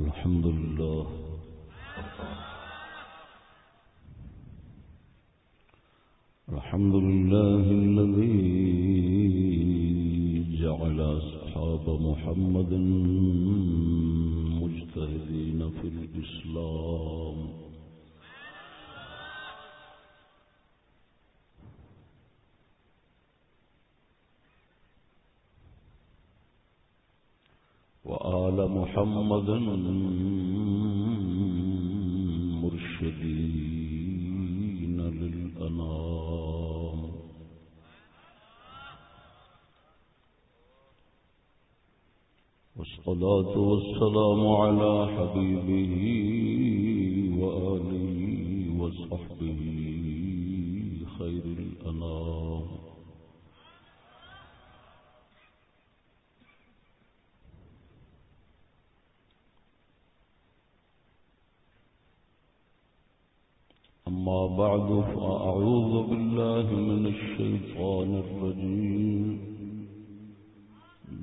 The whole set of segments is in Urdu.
الحمد لله. الحمد لله الذي جعل أصحاب محمد مجتهدين في الإسلام. وآل محمد مرشدين للأنام. والصلاة والسلام على حبيبه وآله وصحبه خير الأنام. أما بعد فأعوذ بالله من الشيطان الرجيم.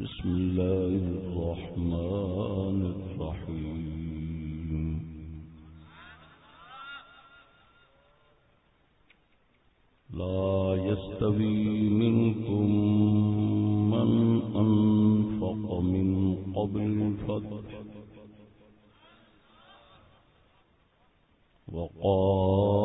بسم الله الرحمن الرحيم. لا يستوي منكم من أنفق من قبل الفتح. وقاتل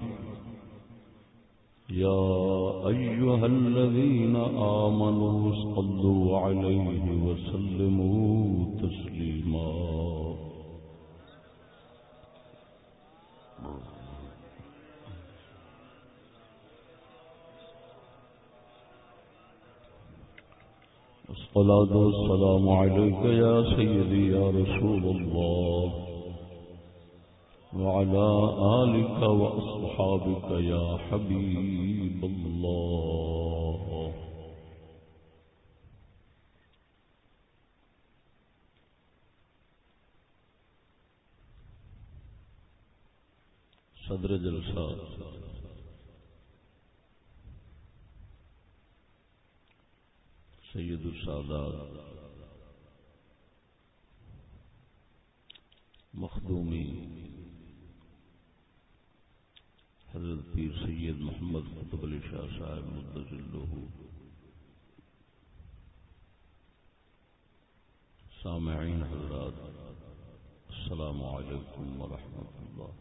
يا أيها الذين آمنوا صلوا عليه وسلموا تسليما. الصلاة والسلام عليك يا سيدي يا رسول الله. وعلى آلك وأصحابك يا حبيب الله. صدر جلسہ سید السادات. مخدومی حضرت پیر سید محمد قطب علی شاہ صاحب مدض اللہ سامعین حضرات، السلام علیکم ورحمۃ اللہ۔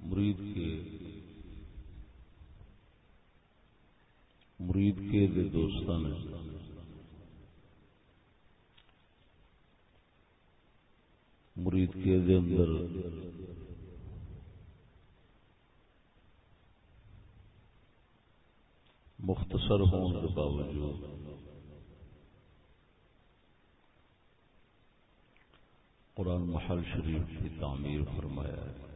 مرید کے مرید کے دوستان مرید کے دے اندر۔ مختصر ہونے کے باوجود۔ قرآن محل شریف کی تعمیر فرمایا ہے۔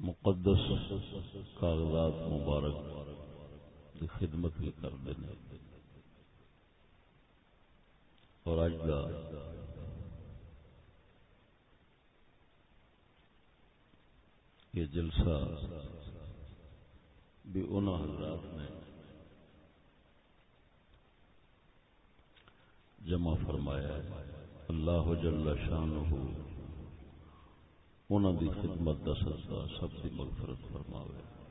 مقدس کاغذات مبارک کی خدمت بھی کر دینے۔ اور اج کا یہ جلسہ بھی ان حضرات نے جمع فرمایا ہے۔ اللہ جل شان ہو انہوں دی خدمت کا سب کی مغفرت فرماوے۔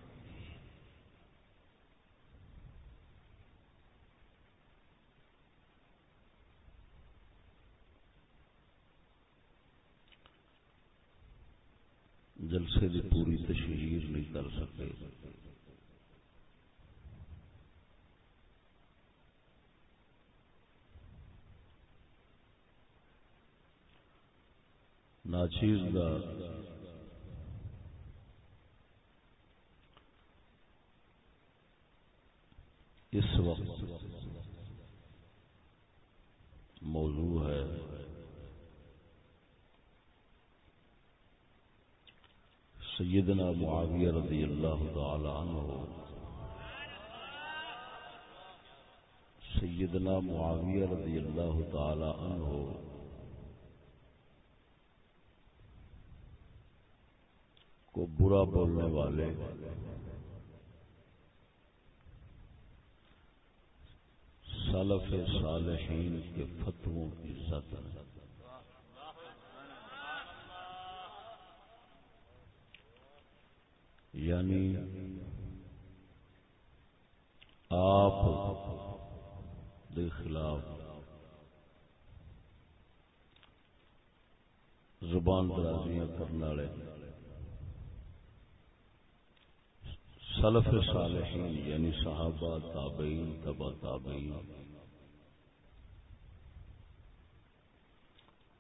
جلسے کی پوری تشہیر نہیں کر سکے۔ ناچیز کا اس وقت موضوع ہے سیدنا معاویہ رضی اللہ تعالی عنہ۔ سیدنا معاویہ رضی اللہ تعالی عنہ۔ کو برا بولنے والے۔ سلف صالحین کے فتووں کی سطح یعنی آپ دے خلاف زبان درازیاں کرنے والے سلف صالحین یعنی صحابہ، تابعین، تبا تابعین۔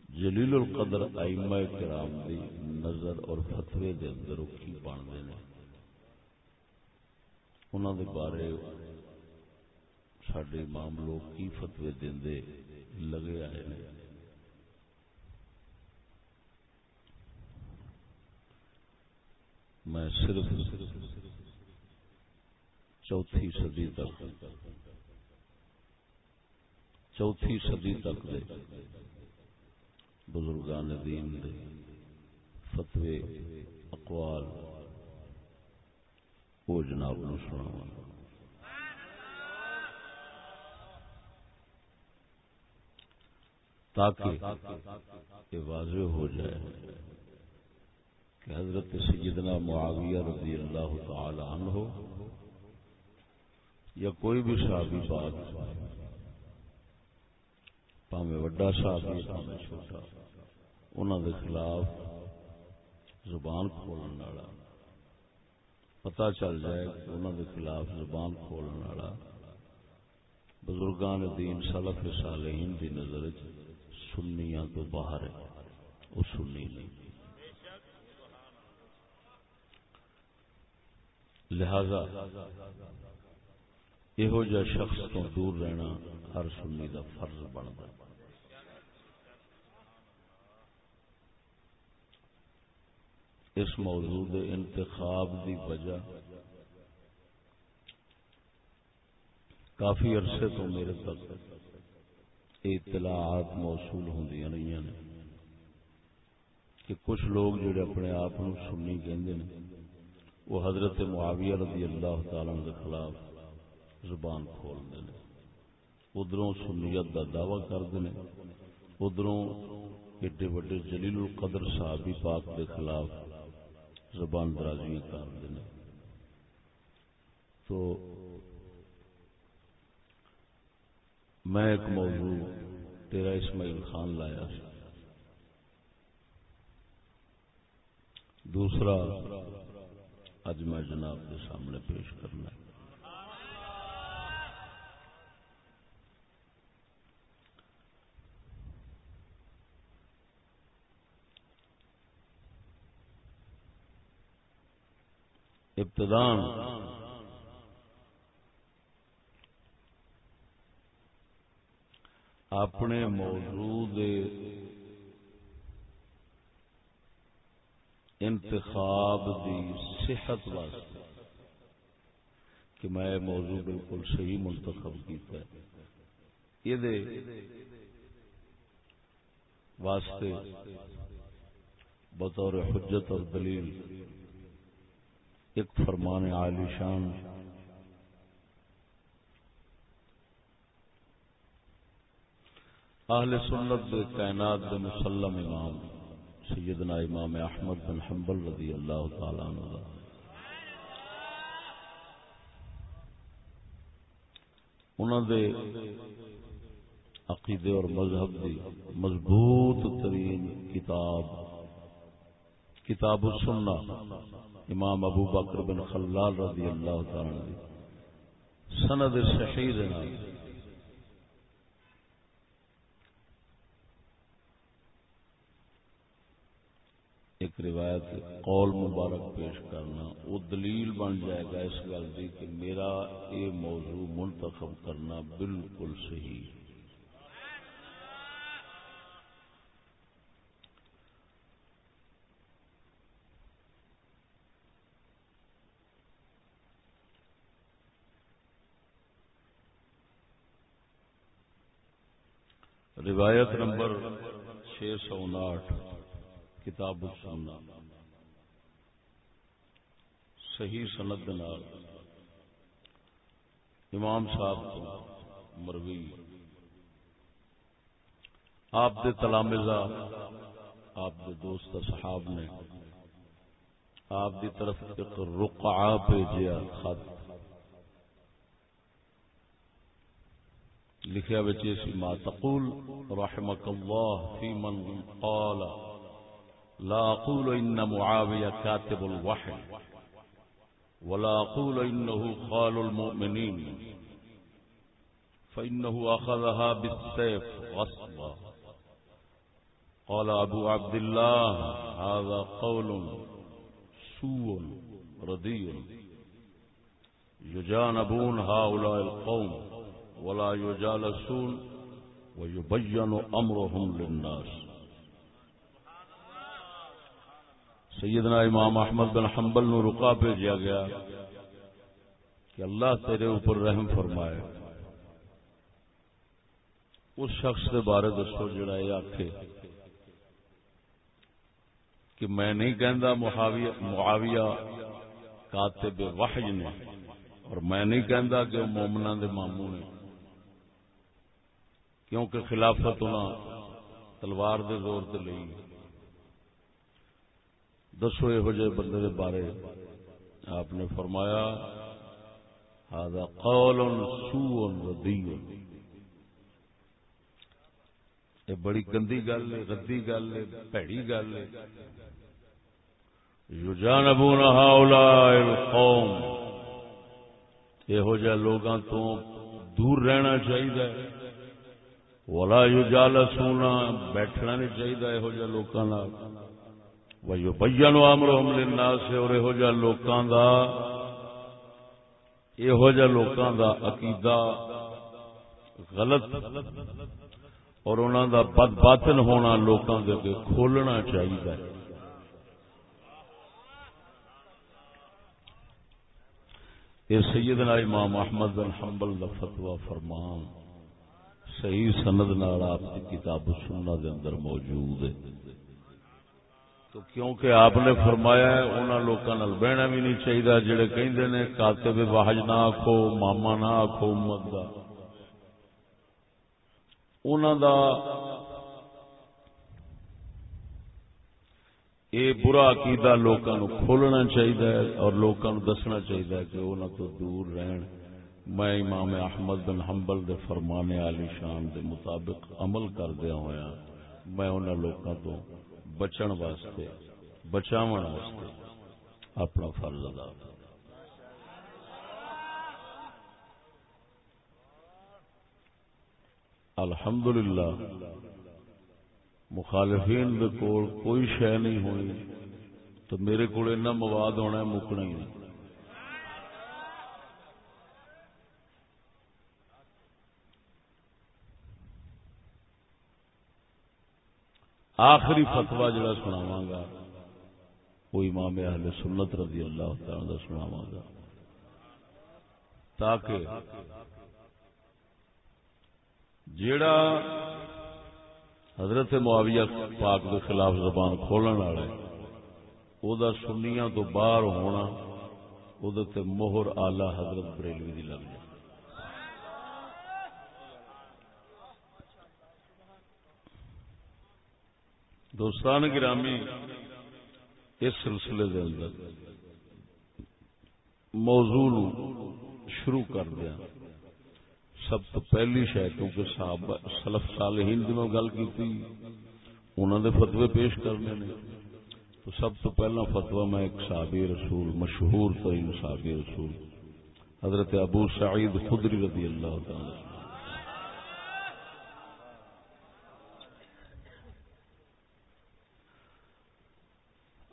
جلیل القدر ائمہ کرام دی نظر اور فتوے دے اندر کی بنتے ہیں انہوں دے بارے سڈے امام لوگ کی فتوے دے لگے آئے ہیں میں صرف چوتھی صدی تک، چوتھی صدی تک دے بزرگان دین دے فتوے، اقوال وہ جناب نو سنا تاکہ یہ واضح ہو جائے کہ حضرت سیدنا معاویہ رضی اللہ تعالی عنہ ہو یا کوئی بھی صحابی بات پامے وڈا صحابی پامے چھوٹا انہوں دے خلاف زبان کھولنے والا۔ پتا چل جائے کہ انہوں دے خلاف زبان کھولنے والا بزرگان دین سلف صالحین دی نظر سنیاں تو باہر ہے، وہ سنی نہیں۔ لہذا یہو جہ شخص تو دور رہنا ہر سنی کا فرض بنتا ہے۔ اس موضوع دے انتخاب دی وجہ کافی عرصے تو میرے تک اطلاعات موصول ہوں رہی نے کہ کچھ لوگ جڑے اپنے آپ سنی کہندے نے، وہ حضرت معاویہ رضی اللہ تعالی کے خلاف زبان کھولتے ہیں۔ ادھروں سنیت کا دعوی کرتے ہیں، ادھروں ایڈے وڈے جلیل القدر صحابی پاک کے خلاف زبان درازی کرتے ہیں تو میں ایک موضوع تیرا اسماعیل خان لایا۔ دوسرا اج میں جناب کے سامنے پیش کرنا ہے ابتدان۔ اپنے موضوع دے انتخاب دی صحت واسطے کہ میں موضوع بالکل صحیح منتخب کیتا ہے۔ یہ واسطے بطور حجت اور دلیل ایک فرمان عالی شان۔ اہل سنت دے کائنات دے مسلم امام، سیدنا امام احمد بن حنبل رضی اللہ تعالی عنہ انہوں دے عقیدے اور مذہب دی مضبوط ترین کتاب کتاب السنہ۔ امام ابو بکر بن خلال رضی اللہ تعالی سند صحیح ایک روایت قول مبارک پیش کرنا، وہ دلیل بن جائے گا اس گل کی کہ میرا یہ موضوع منتخب کرنا بالکل صحیح روایت نمبر چھ سو انٹھ کتاب السنہ۔ صحیح سند نال۔ امام صاحب کو مروی۔ آپ دے تلامزہ، آپ دے دوست صحاب نے آپ دی طرف ایک رقعہ بھیجیا خط۔ سی ما تقول رحمك الله في من قال لا أقول إن معاوية كاتب الوحي ولا أقول إنه خال المؤمنين فإنه أخذها بالسيف غصبا قال أبو عبد الله هذا قول سوء ردي يجانبون هؤلاء القوم ولا يجالسون ويبين أمرهم للناس. سیدنا امام احمد بن حنبل نو رکا بھیجا گیا کہ اللہ تیرے اوپر رحم فرمائے. اس شخص کے بارے دسو جڑا یہ آخ کہ میں نہیں کہندا معاویہ کاتب وحی نے اور میں نہیں کہندا کہ مومنا دے ماموں نے. کیونکہ خلافت انہاں تلوار دے زور تے لئی۔ دسو یہ بندے دے بارے آپ نے فرمایا هذا قول سوء ردی یہ بڑی گندی گل ہے ردی گل ہے پیڑی گل ہے۔ یجانبون هؤلاء القوم۔ یہو جہ لوگاں تو دور رہنا چاہیے ولا یجالسون بیٹھنا نہیں چاہیے یہو جہ لوکاں نال وَيُبَيَّنُ أَمْرُهُمْ لِلنَّاسِ، اور یہو جا لوکاں دا۔ یہو جا لوکاں دا عقیدہ غلط، اور انہاں دا بد باطن ہونا لوکاں دے کے کھولنا چاہیے یہ سیدنا امام احمد بن حنبل دا فتوی فرمان۔ صحیح سند نال آپ کی کتاب سننا دے اندر موجود ہے۔ تو کیونکہ آپ نے فرمایا انہوں لوگوں بہنا بھی نہیں چاہیے جڑے کہندے نے، کاتب واہج نہ آخو ماما نہ آخو امت دا۔ انہوں دا یہ برا عقیدہ لوگوں کھولنا چاہیے اور لوگوں دسنا چاہیے کہ انہوں تو دور رہن۔ میں امام احمد بن حنبل دے فرمانے علی شان دے مطابق عمل کردیا ہوا میں انہوں لوگوں تو بچن واسطے بچاو واسطے اپنا فرض ادا الحمد للہ مخالفین کول کوئی شہ نہیں ہونی تو میرے کو مواد ہونا مکنا ہی نہیں۔ آخری فتوا جڑا سناوا گا، وہ امام اہل سنت رضی اللہ تعالی کا سناوا گا۔ تاکہ جیڑا حضرت معاویہ پاک کے خلاف زبان کھولن والا وہ سنیاں تو باہر ہونا وہ مہر آلہ حضرت بریلوی دی لگ جائے۔ دوستان گرامی، اس سلسلے دے اندر موضوع شروع کر دیا۔ سب تو پہلی شاید کیونکہ صاحب سلف صالحین کی میں گل کی تھی انہوں نے فتوے پیش کرنے نے۔ تو سب تو پہلا فتوا میں ایک صحابی رسول، مشہور ترین صحابی رسول، حضرت ابو سعید خدری رضی اللہ تعالی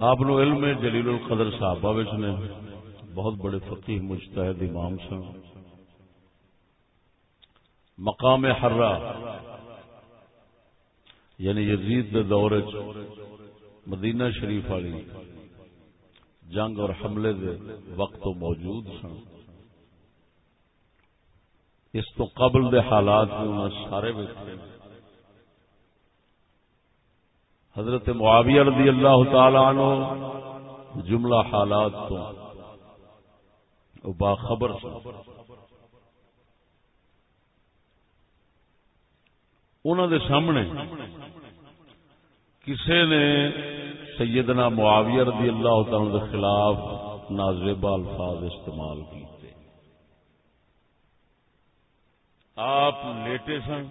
آپ نو علم جلیل القدر صحابہ وچ نے بہت بڑے فقیح مجتہد امام سن۔ مقام حرہ یعنی یزید دے دور مدینہ شریف والی جنگ اور حملے دے وقت تو موجود سن۔ اس تو قبل دے حالات بھی انہیں سارے ویکھے حضرت معاویہ رضی اللہ تعالی عنہ جملہ حالات تو باخبر سن۔ انہوں دے سامنے کسی نے سیدنا معاویہ رضی اللہ تعالی کے خلاف نازیبا الفاظ استعمال کیتے۔ آپ لیٹے سن۔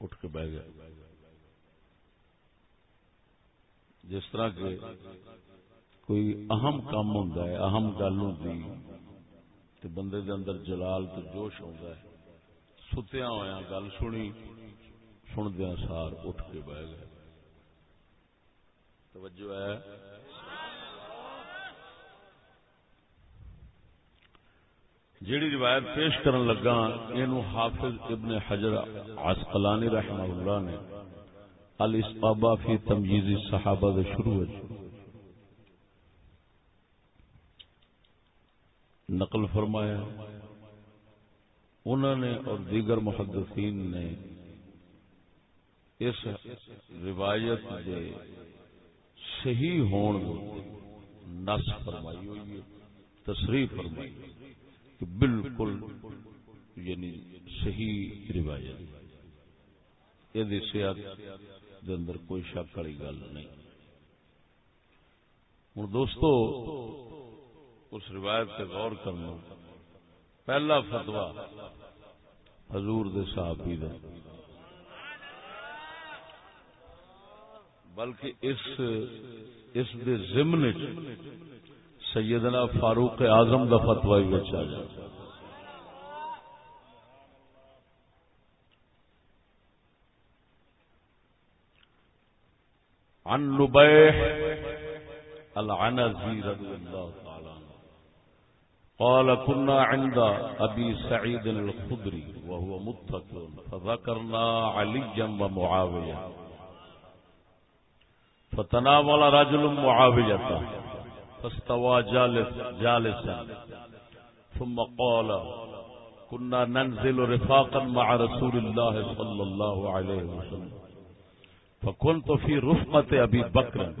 اٹھ کے بہ گئے۔ جس طرح کے کوئی اہم کام ہوں اہم گل ہوں بندے دے اندر جلال تو جوش ہوتا ہے۔ ستیا ہوا گل سنی سندیا سار اٹھ کے بہ گئے۔ توجہ ہے۔ جیڑی روایت پیش کرن لگا یہ حافظ ابن حجر عسقلانی رحمہ اللہ نے الاسبابہ فی تمجیزی صحابہ دے شروع نقل فرمایا انہوں نے اور دیگر محدثین نے اس روایت دے صحیح ہون نس فرمائی ہوئی تصریح فرمائی۔ کہ بالکل یعنی صحیح روایت یہ یعنی صحت دے اندر کوئی شک والی گل نہیں۔ ہوں دوستو، اس روایت سے غور کرنا۔ پہلا فتوا حضور دے صحابی دا۔ بلکہ اس اس دے ضمن سیدنا فاروق اعظم دا فتوا ہی بچا جائے عن نبیح العنزی رضی اللہ تعالی قال كنا عند أبي سعيد الخدري وهو متكئ فذكرنا عليا ومعاوية فتناول رجل معاوية فاستوى جالس جالسا. ثم قال، كنا ننزل رفاقا مع رسول الله صلى الله عليه وسلم. فكنت في رفقة أبي بكر،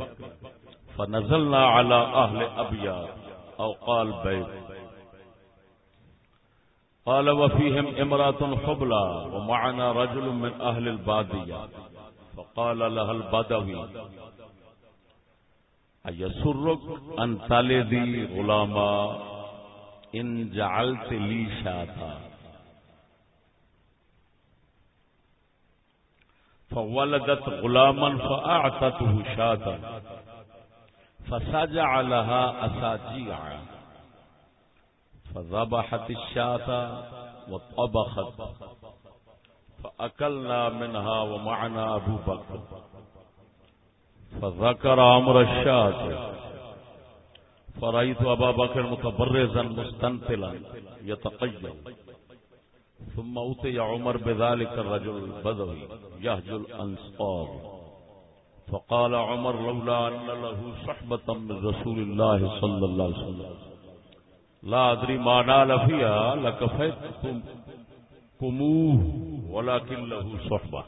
فنزلنا على أهل أبيات أو قال بيت. قال، وفيهم امرأة حبلى، ومعنا رجل من أهل البادية. فقال، لها البدوي. أيسرك أن تلدي غلاما إن جعلت لي شاتا۔ فولدت غلاما فأعتته شاتا۔ فسجع لها أساجيعا فذبحت الشاة وطبخت۔ فأكلنا منها ومعنا أبو بكر فذكر عمر الشاة. فرأيت أبا بكر متبرزا مستنتلا يتقيم ثم أتي عمر بذلك الرجل البدوي يهجو الأنصار. فقال عمر، لولا أن له صحبة من رسول الله صلى الله عليه وسلم. لا ادری مانا لفیا لکفیت کموہ ولیکن لہو صحبہ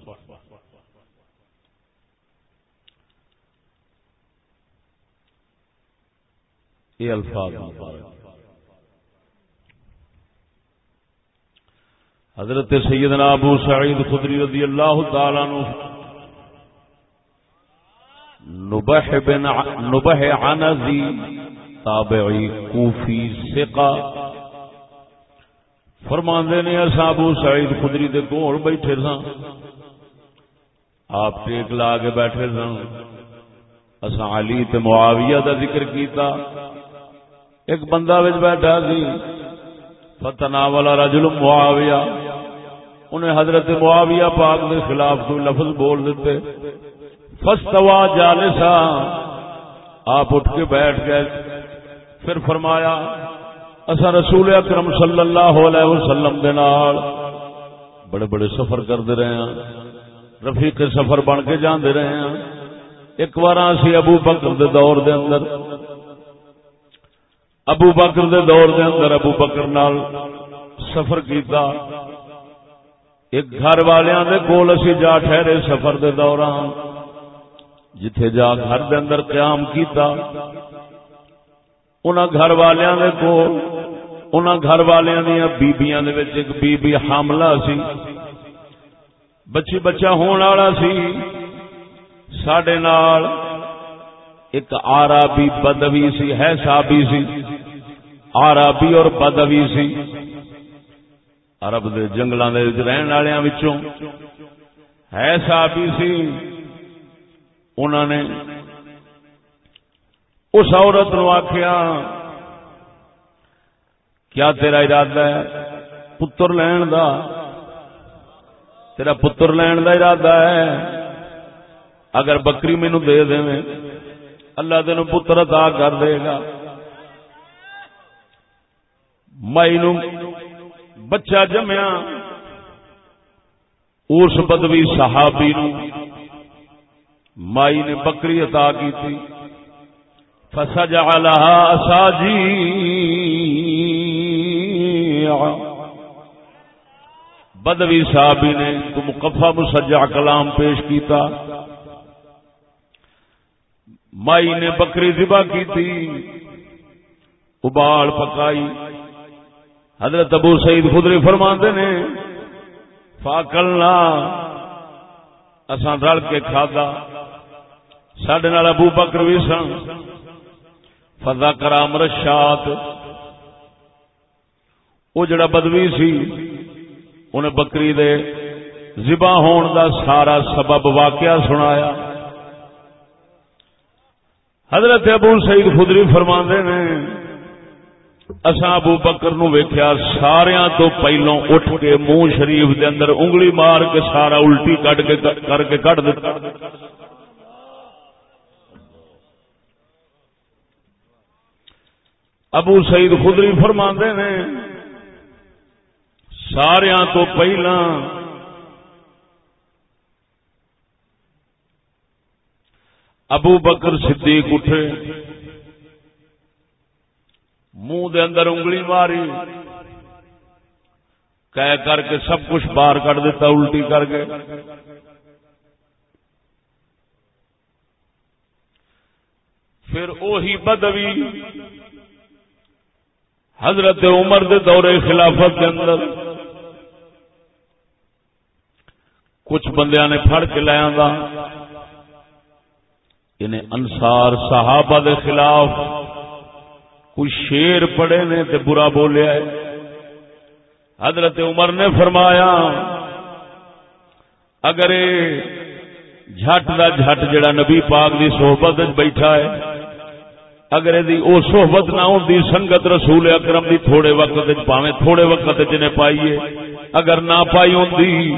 یہ الفاظ مبارک۔ حضرت سیدنا ابو سعید خدری رضی اللہ تعالی عنہ نبح بن نبح عنزی تابعی کوفی سقا فرماندے نے اصحاب سعید خدری دے کول بیٹھے سا آپ ٹیک لا کے بیٹھے سن اصا علی تے معاویہ دا ذکر کیتا۔ ایک بندہ بیٹھا سی فتنا والا رجل معاویہ۔ انہیں حضرت معاویہ پاک کے خلاف کوئی لفظ بول دیتے۔ فستوا جالسا، آپ اٹھ کے بیٹھ گئے۔ پھر فرمایا اصا رسول اکرم صلی اللہ علیہ وسلم دے نال بڑے بڑے سفر کرتے رہے ہیں۔ رفیق سفر بن کے جاندے رہے ہیں۔ ایک بار اسی ابو بکر دے دور دے اندر ابو بکر دے دور دے اندر ابو بکر نال سفر کیتا۔ ایک گھر والیاں دے کول اسی جا ٹھہرے سفر دے دوران، جتھے جا گھر دے اندر قیام کیتا۔ انہاں گھر والیاں دے کول، انہاں گھر والیاں دیاں بیبییاں دے وچ ایک بی بی حاملہ سی۔ بچی بچہ ہون والا سی۔ ساڈے نال ایک آرابی بدوی سی، ہے صحابی سی۔ آرابی اور بدوی سی۔ عرب دے جنگلاں دے رہن والیاں وچوں ہے صحابی سی۔ انہوں نے اس عورت نو آخیا کیا تیرا ارادہ ہے پتر لین دا؟ تیرا پتر لین دا ارادہ ہے۔ اگر بکری مینو دے دے اللہ تین پتر عطا کر دے گا۔ مائی نو بچہ جمیا۔ اس بدوی صحابی نو مائی نے بکری عطا کی تھی فسجعلها اساجی بدوی صحابی نے تو مقفہ مسجع کلام پیش کیتا۔ مائی نے بکری ذبح کی تھی، ابال پکائی۔ حضرت ابو سعید خدری فرماندے نے فاکلنا اساں رل کے کھادا۔ سڈے نال ابو بکر بھی سن۔ فضا کرام رشات وہ جڑا بدوی سی، انہیں بکری دے ذبح ہون دا سارا سبب واقعہ سنایا۔ حضرت ابو سعید خدری فرما نے اسا ابو بکر نو ویکھیا سارا تو پہلو اٹھ کے منہ شریف دے اندر انگلی مار کے سارا الٹی کٹ کے کر کے کٹ دیتا۔ ابو سعید خدری فرما نے سارا تو پہلا ابو بکر صدیق اٹھے۔ منہ دے اندر انگلی ماری۔ کہہ کر کے سب کچھ باہر کر دیتا، الٹی کر کے۔ پھر وہی بدوی حضرت عمر دے دورے خلافت کے اندر۔ کچھ بندیاں نے پھڑ کے لے آندا انہیں انصار صحابہ دے خلاف کوئی شیر پڑے نے تے برا بولیا ہے۔ حضرت عمر نے فرمایا، اگر جھٹ دا جھٹ جڑا نبی پاک دی صحبت بیٹھا ہے، اگر یہ صحبت نہ ہوتی سنگت رسول اکرم دی تھوڑے وقت پاوے تھوڑے وقت جنہیں پائیے اگر نہ پائی ہوتی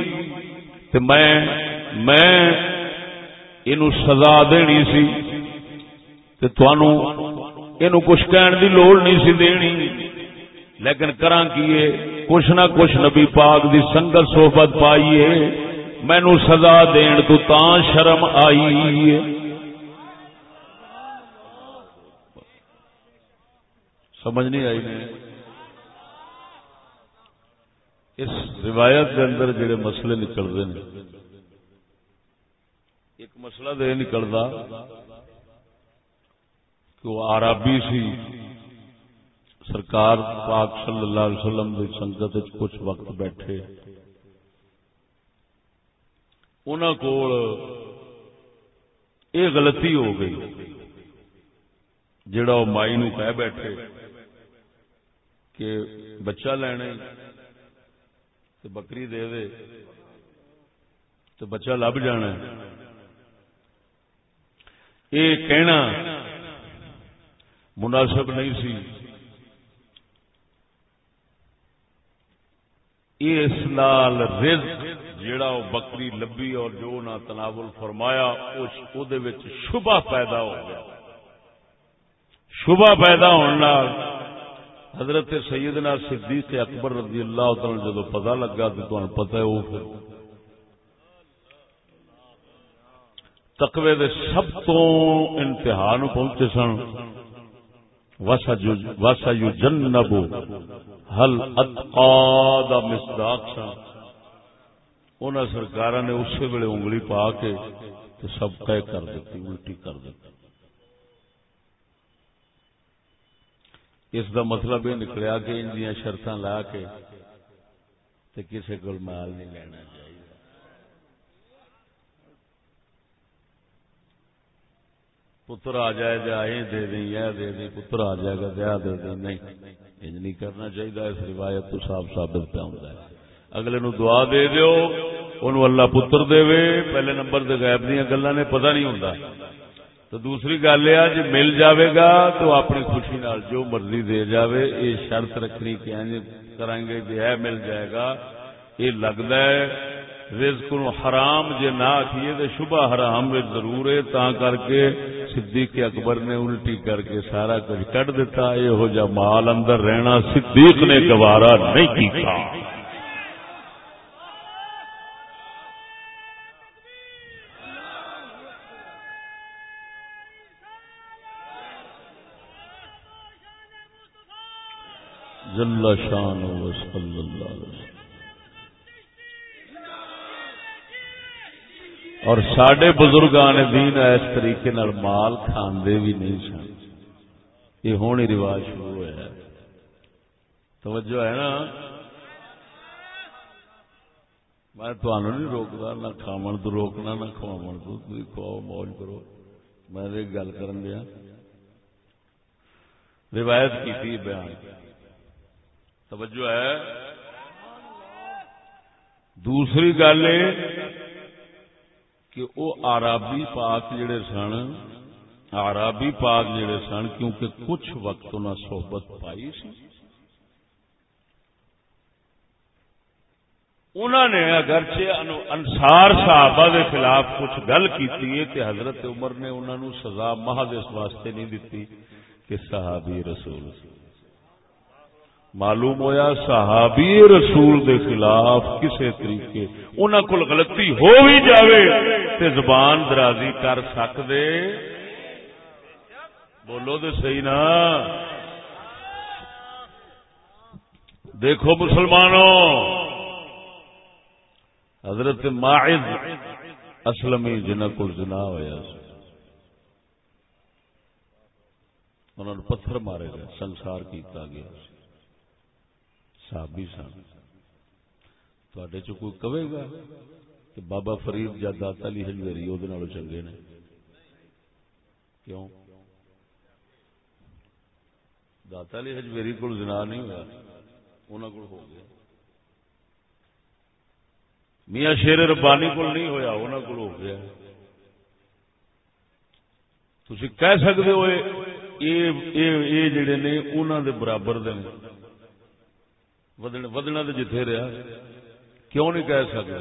تو میں میں یہ سزا دینی سی تے تھانو یہ کچھ کہن دی لوڑ نہیں سی دینی۔ لیکن کرا کیے کچھ نہ کچھ نبی پاک دی سنگت صحبت پائیے مینو سزا دین تو تا شرم آئی سمجھ نہیں آئی۔ نے اس روایت کے اندر جڑے مسئلے نکلتے ہیں ایک مسئلہ تو یہ نکلتا کہ وہ آرابی سی سرکار پاک صلی اللہ علیہ وسلم کی سنگت کچھ وقت بیٹھے۔ ان کو یہ غلطی ہو گئی جڑا وہ مائی نو کہہ بیٹھے کہ بچہ لینا بکری دے دے تو بچہ لب جانا۔ یہ کہنا مناسب نہیں سی۔ اس لال رزق جیڑا وہ بکری لبی اور جو نہ تناول فرمایا، اس شبہ پیدا ہو گیا۔ شبہ پیدا ہونے حضرت سیدنا صدیق اکبر رضی اللہ تعالی جدو پتا لگا تو تمہیں پتا ہے وہ پھر تقوی دے سب تو انتہا نو پہنچے سن. وسا یو جنبو ہل اتقاد مصداق سن. انہاں سرکاراں نے اسی ویلے انگلی پا کے سب طے کر دیتی، الٹی کر دیتی۔ اس دا مطلب یہ نکلیا کہ ان دیا شرط لا کے کسی کو مال نہیں لینا چاہیے پتر آ جائے جا یہ دے دیں یہ دے دیں، پتر آ جائے گا دیا دے دیں، نہیں، انج نہیں کرنا چاہیے اس روایت تو صاف ثابت پہ ہوتا ہے۔ اگلے نو دعا دے دیو انہوں اللہ پتر دے پہلے نمبر دے غائب دیا گلا نے پتہ نہیں ہوتا تو دوسری گل یہ جی مل جاوے گا تو اپنی خوشی نال جو مرضی دے جاوے یہ شرط رکھنی کہ کریں گے جی ہے، مل جائے گا۔ یہ لگتا ہے، رزق نو حرام جے نہ آخیے تو شبہ حرام ضرور ہے تا کر کے صدیق اکبر نے الٹی کر کے سارا کچھ کٹ دیتا یہ جا مال اندر رہنا صدیق نے گوارا نہیں کیتا۔ جل شان صلی اللہ علیہ وسلم۔ اور سڈے بزرگان دین اس طریقے نال مال کھاندے بھی نہیں سن۔ یہ ہوں ہی رواج شروع ہوا ہے توجہ ہے نا؟ میں تمہوں نہیں روکتا نہ کھاو تو روکنا، نہ کھواو تو کھواؤ، موج کرو۔ میں ایک گل کر دیا۔ روایت کی تھی بیان۔ توجہ ہے۔ دوسری گل کہ وہ آرابی پاک جڑے سن آرابی پاک جڑے سن، کیونکہ کچھ وقت انہیں صحبت پائی سی۔ انہوں نے اگرچہ انسار صحابہ دے خلاف کچھ گل کی حضرت عمر نے انہوں نے سزا محض اس واسطے نہیں دیتی کہ صحابی رسول۔ معلوم ہویا صحابی رسول دے خلاف کسے طریقے انہاں کول غلطی ہو بھی جاوے تے زبان درازی کر سکدے۔ بولو تے صحیح نا۔ دیکھو مسلمانوں، حضرت ماعز اسلمی جنہ کو جنا ہوا انہوں نے پتھر مارے گئے، سنسار کیتا گیا صحابی سن تے چ کوئی کہے گا کہ بابا فرید یا داتا علی ہجویری وہ چنگے نے؟ کیوں؟ داتا علی ہجویری کو جنا نہیں ہوا انہوں کو ہو گیا۔ میاں شیر ربانی کو نہیں ہویا انہوں کو ہو گیا۔ تھی کہہ سکتے ہو یہ جڑے نے انہوں دے برابر دے ودنا تو جتھے رہا کیوں نہیں کہہ سکتے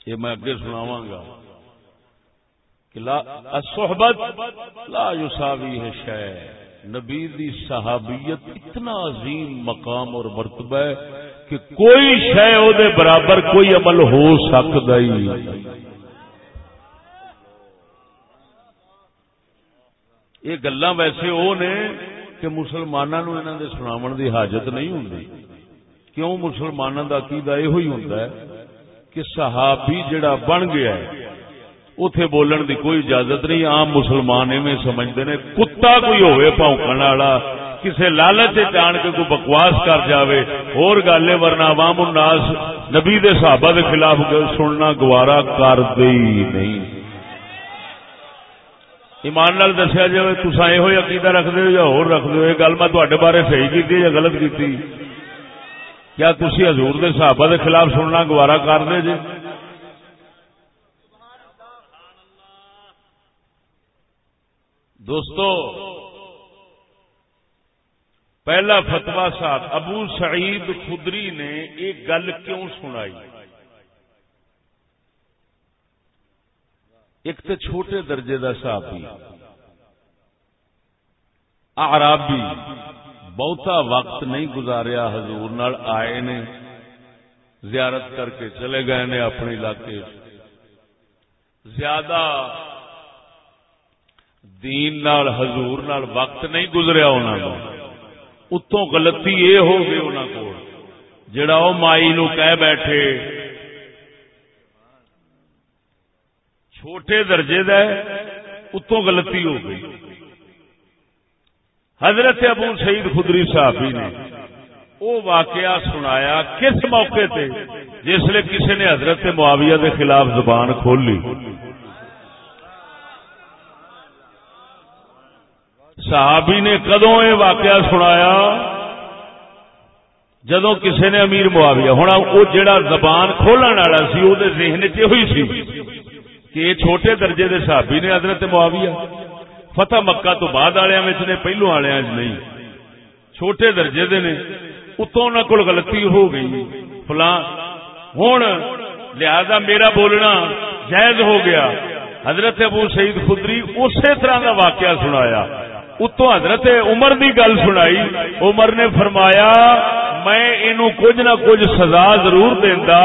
یہ میں اگے سناوا گا کہ لا یساوی ہے شہ نبی دی صحابیت اتنا عظیم مقام اور مرتبہ ہے کہ کوئی شہ او دے برابر کوئی عمل ہو سکتا ہی یہ گلا ویسے وہ نے کہ مسلمانوں انہوں نے سناو دی حاجت نہیں ہوں کیوں مسلمانوں کا عقیدہ یہ ہوں کہ صحابی جڑا بن گیا ہے اتے بولن دی کوئی اجازت نہیں، عام مسلمان ایویں سمجھتے ہیں کتا کوئی ہوئے پونکن والا کسی لالچ جان کے کوئی بکواس کر جاوے۔ اور گل ورنہ عوام الناس نبی دے صحابہ دے خلاف سننا گوارا کر دے نہیں۔ ایمان نال دسیا جی تصا یہ عقیدہ رکھتے ہو یا ہو رکھتے ہو؟ یہ گل میں تے بارے صحیح کی یا غلط کی کیا تھی ہزور کے صحابہ کے خلاف سننا گوارا کر دے جی؟ دوستو، پہلا فتوا صاحب ابو سعید خدری نے ایک گل کیوں سنائی؟ ایک تو چھوٹے درجے کا صحابی آرابی بہتا وقت نہیں گزاریا حضور نال آئے نے، زیارت کر کے چلے گئے نے اپنے علاقے۔ زیادہ دین نال، حضور نال وقت نہیں گزریا انہوں اتوں غلطی یہ ہو گئی انہوں کو جڑا وہ مائی نو کہہ بیٹھے چھوٹے درجے دے اتوں غلطی ہو گئی۔ حضرت ابو سعید خدری صاحبی نے وہ واقعہ سنایا کس موقع تے جس لیے کسی نے حضرت معاویہ کے خلاف زبان کھول لی صحابی نے کدو یہ واقعہ سنایا؟ جدو کسی نے امیر معاویہ، ہونا وہ جڑا زبان کھولن والا سی، وہ ذہن چ ہوئی سی۔ کہ یہ چھوٹے درجے دے صحابی نے حضرت معاویہ، فتح مکہ تو بعد والے نے پہلو والے نہیں۔ چھوٹے درجے دے نے، اتوں انہوں کو غلطی ہو گئی۔ فلاں ہوں لہذا میرا بولنا جائز ہو گیا۔ حضرت ابو سعید خدری اسی طرح کا واقعہ سنایا۔ اتو حضرت عمر دی گل سنائی۔ عمر نے فرمایا، میں اینو کچھ نہ کچھ سزا ضرور دینا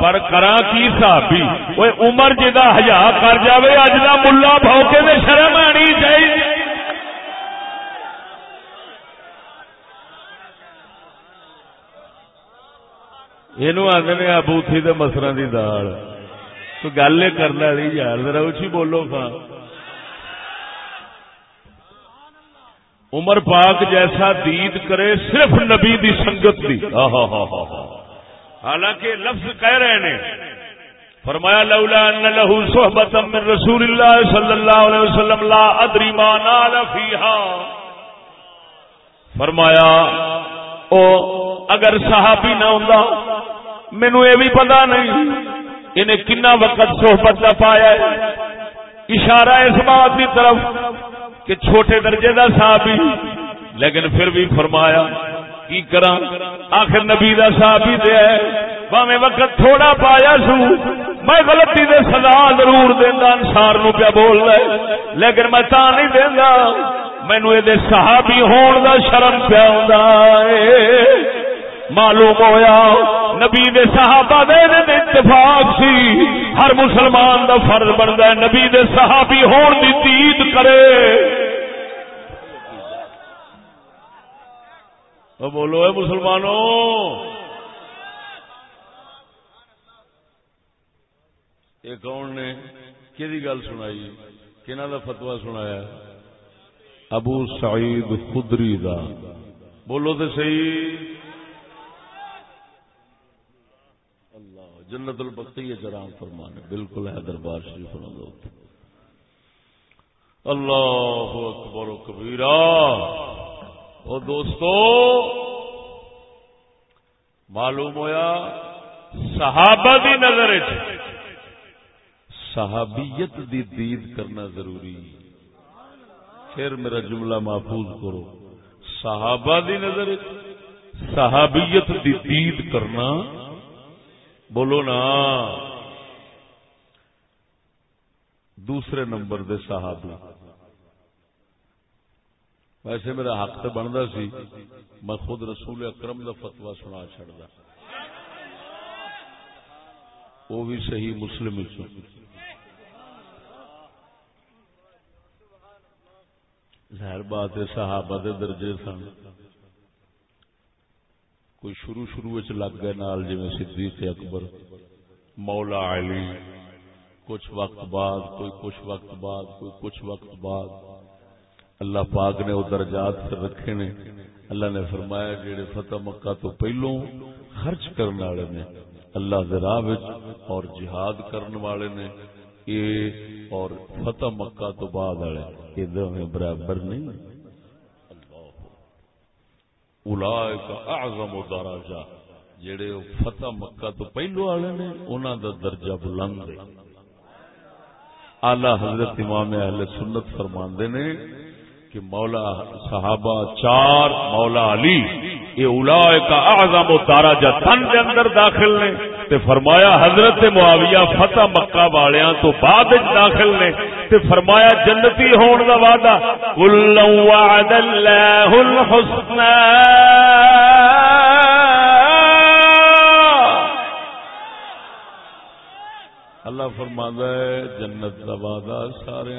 پر کرا کی صحابی؟ وہ عمر جا ہزا کر جاوے، اج دا ملا بھوکے دے شرم آنی چاہیے یہ آدھے ابو تھی تو مسرا دی دال۔ تو گل کرنا رہی یار، ذرا اچھی بولو خان عمر پاک جیسا دید کرے صرف نبی دی سنگت دی۔ حالانکہ لفظ کہہ رہے نے۔ فرمایا، لولا ان له صحبت من رسول اللہ صلی اللہ علیہ وسلم لا ادری ما نال فیها فرمایا، او، اگر صحابی نہ ہوندا، مینوں یہ بھی پتا نہیں انہیں کنا وقت صحبت کا پایا ہے۔ اشارہ اس بات کی طرف کہ چھوٹے درجے دا صحابی لیکن پھر بھی فرمایا، کی کرا آخر نبی دا صحابی دے ہے۔ باویں وقت تھوڑا پایا سو۔ میں غلطی دے سزا ضرور دینا انسار نو پیا بول رہے لیکن میں تا نہیں دینا مینو یہ صحابی ہون دا شرم پیا ہوں معلوم ہویا، نبی دے صحابہ دے دے اتفاق سی۔ ہر مسلمان دا فرض بنتا ہے، نبی دے صحابی ہون دی دید کرے۔ بولو، اے مسلمانوں۔ یہ کون نے؟ کہ گل سنائی؟ کہنا دا فتوا سنایا؟ ابو سعید خدری دا۔ بولو تو صحیح۔ جنت البقی جرام فرمانے، بالکل ہے دربار شریف اللہ اکبر و کبیرا او دوستو، معلوم ہویا صحابہ دی نظر صحابیت دی دید کرنا ضروری۔ پھر میرا جملہ محفوظ کرو۔ صحابہ دی نظر صحابیت دی دید کرنا بولو نا۔ دوسرے نمبر دے صحابی۔ ویسے میرا حق تو بنتا سی، میں خود رسول اکرم کا فتوا سنا چڑھتا وہ بھی صحیح مسلم ظاہر بات ہے، صحابہ دے درجے سن۔ کوئی شروع شروع لگ گئے نال جی صدیق اکبر، مولا علی، کچھ وقت بعد، کوئی کچھ وقت بعد، کوئی کچھ وقت بعد۔ اللہ پاک نے وہ درجات پھر رکھے نے۔ اللہ نے فرمایا جڑے فتح مکہ تو پہلو خرچ کرنے والے نے، اللہ راہ اور جہاد کرنے والے نے یہ اور فتح مکہ تو بعد والے یہ دونوں برابر نہیں۔ اعظم درجہ۔ جڑے فتح مکہ تو پہلو والے نے انہوں دا درجہ بلند ہے۔ آلہ حضرت امام اہل سنت فرماندے نے کہ مولا صحابہ چار، مولا علی، یہ اولا کا اعظم و تارا تن کے اندر داخل نے۔ تے فرمایا حضرت معاویہ فتح مکہ والیاں تو بعد داخل نے۔ تے فرمایا جنتی ہون دا وعدہ کل وعد اللہ الحسنہ۔ اللہ فرما ہے، جنت کا وعدہ سارے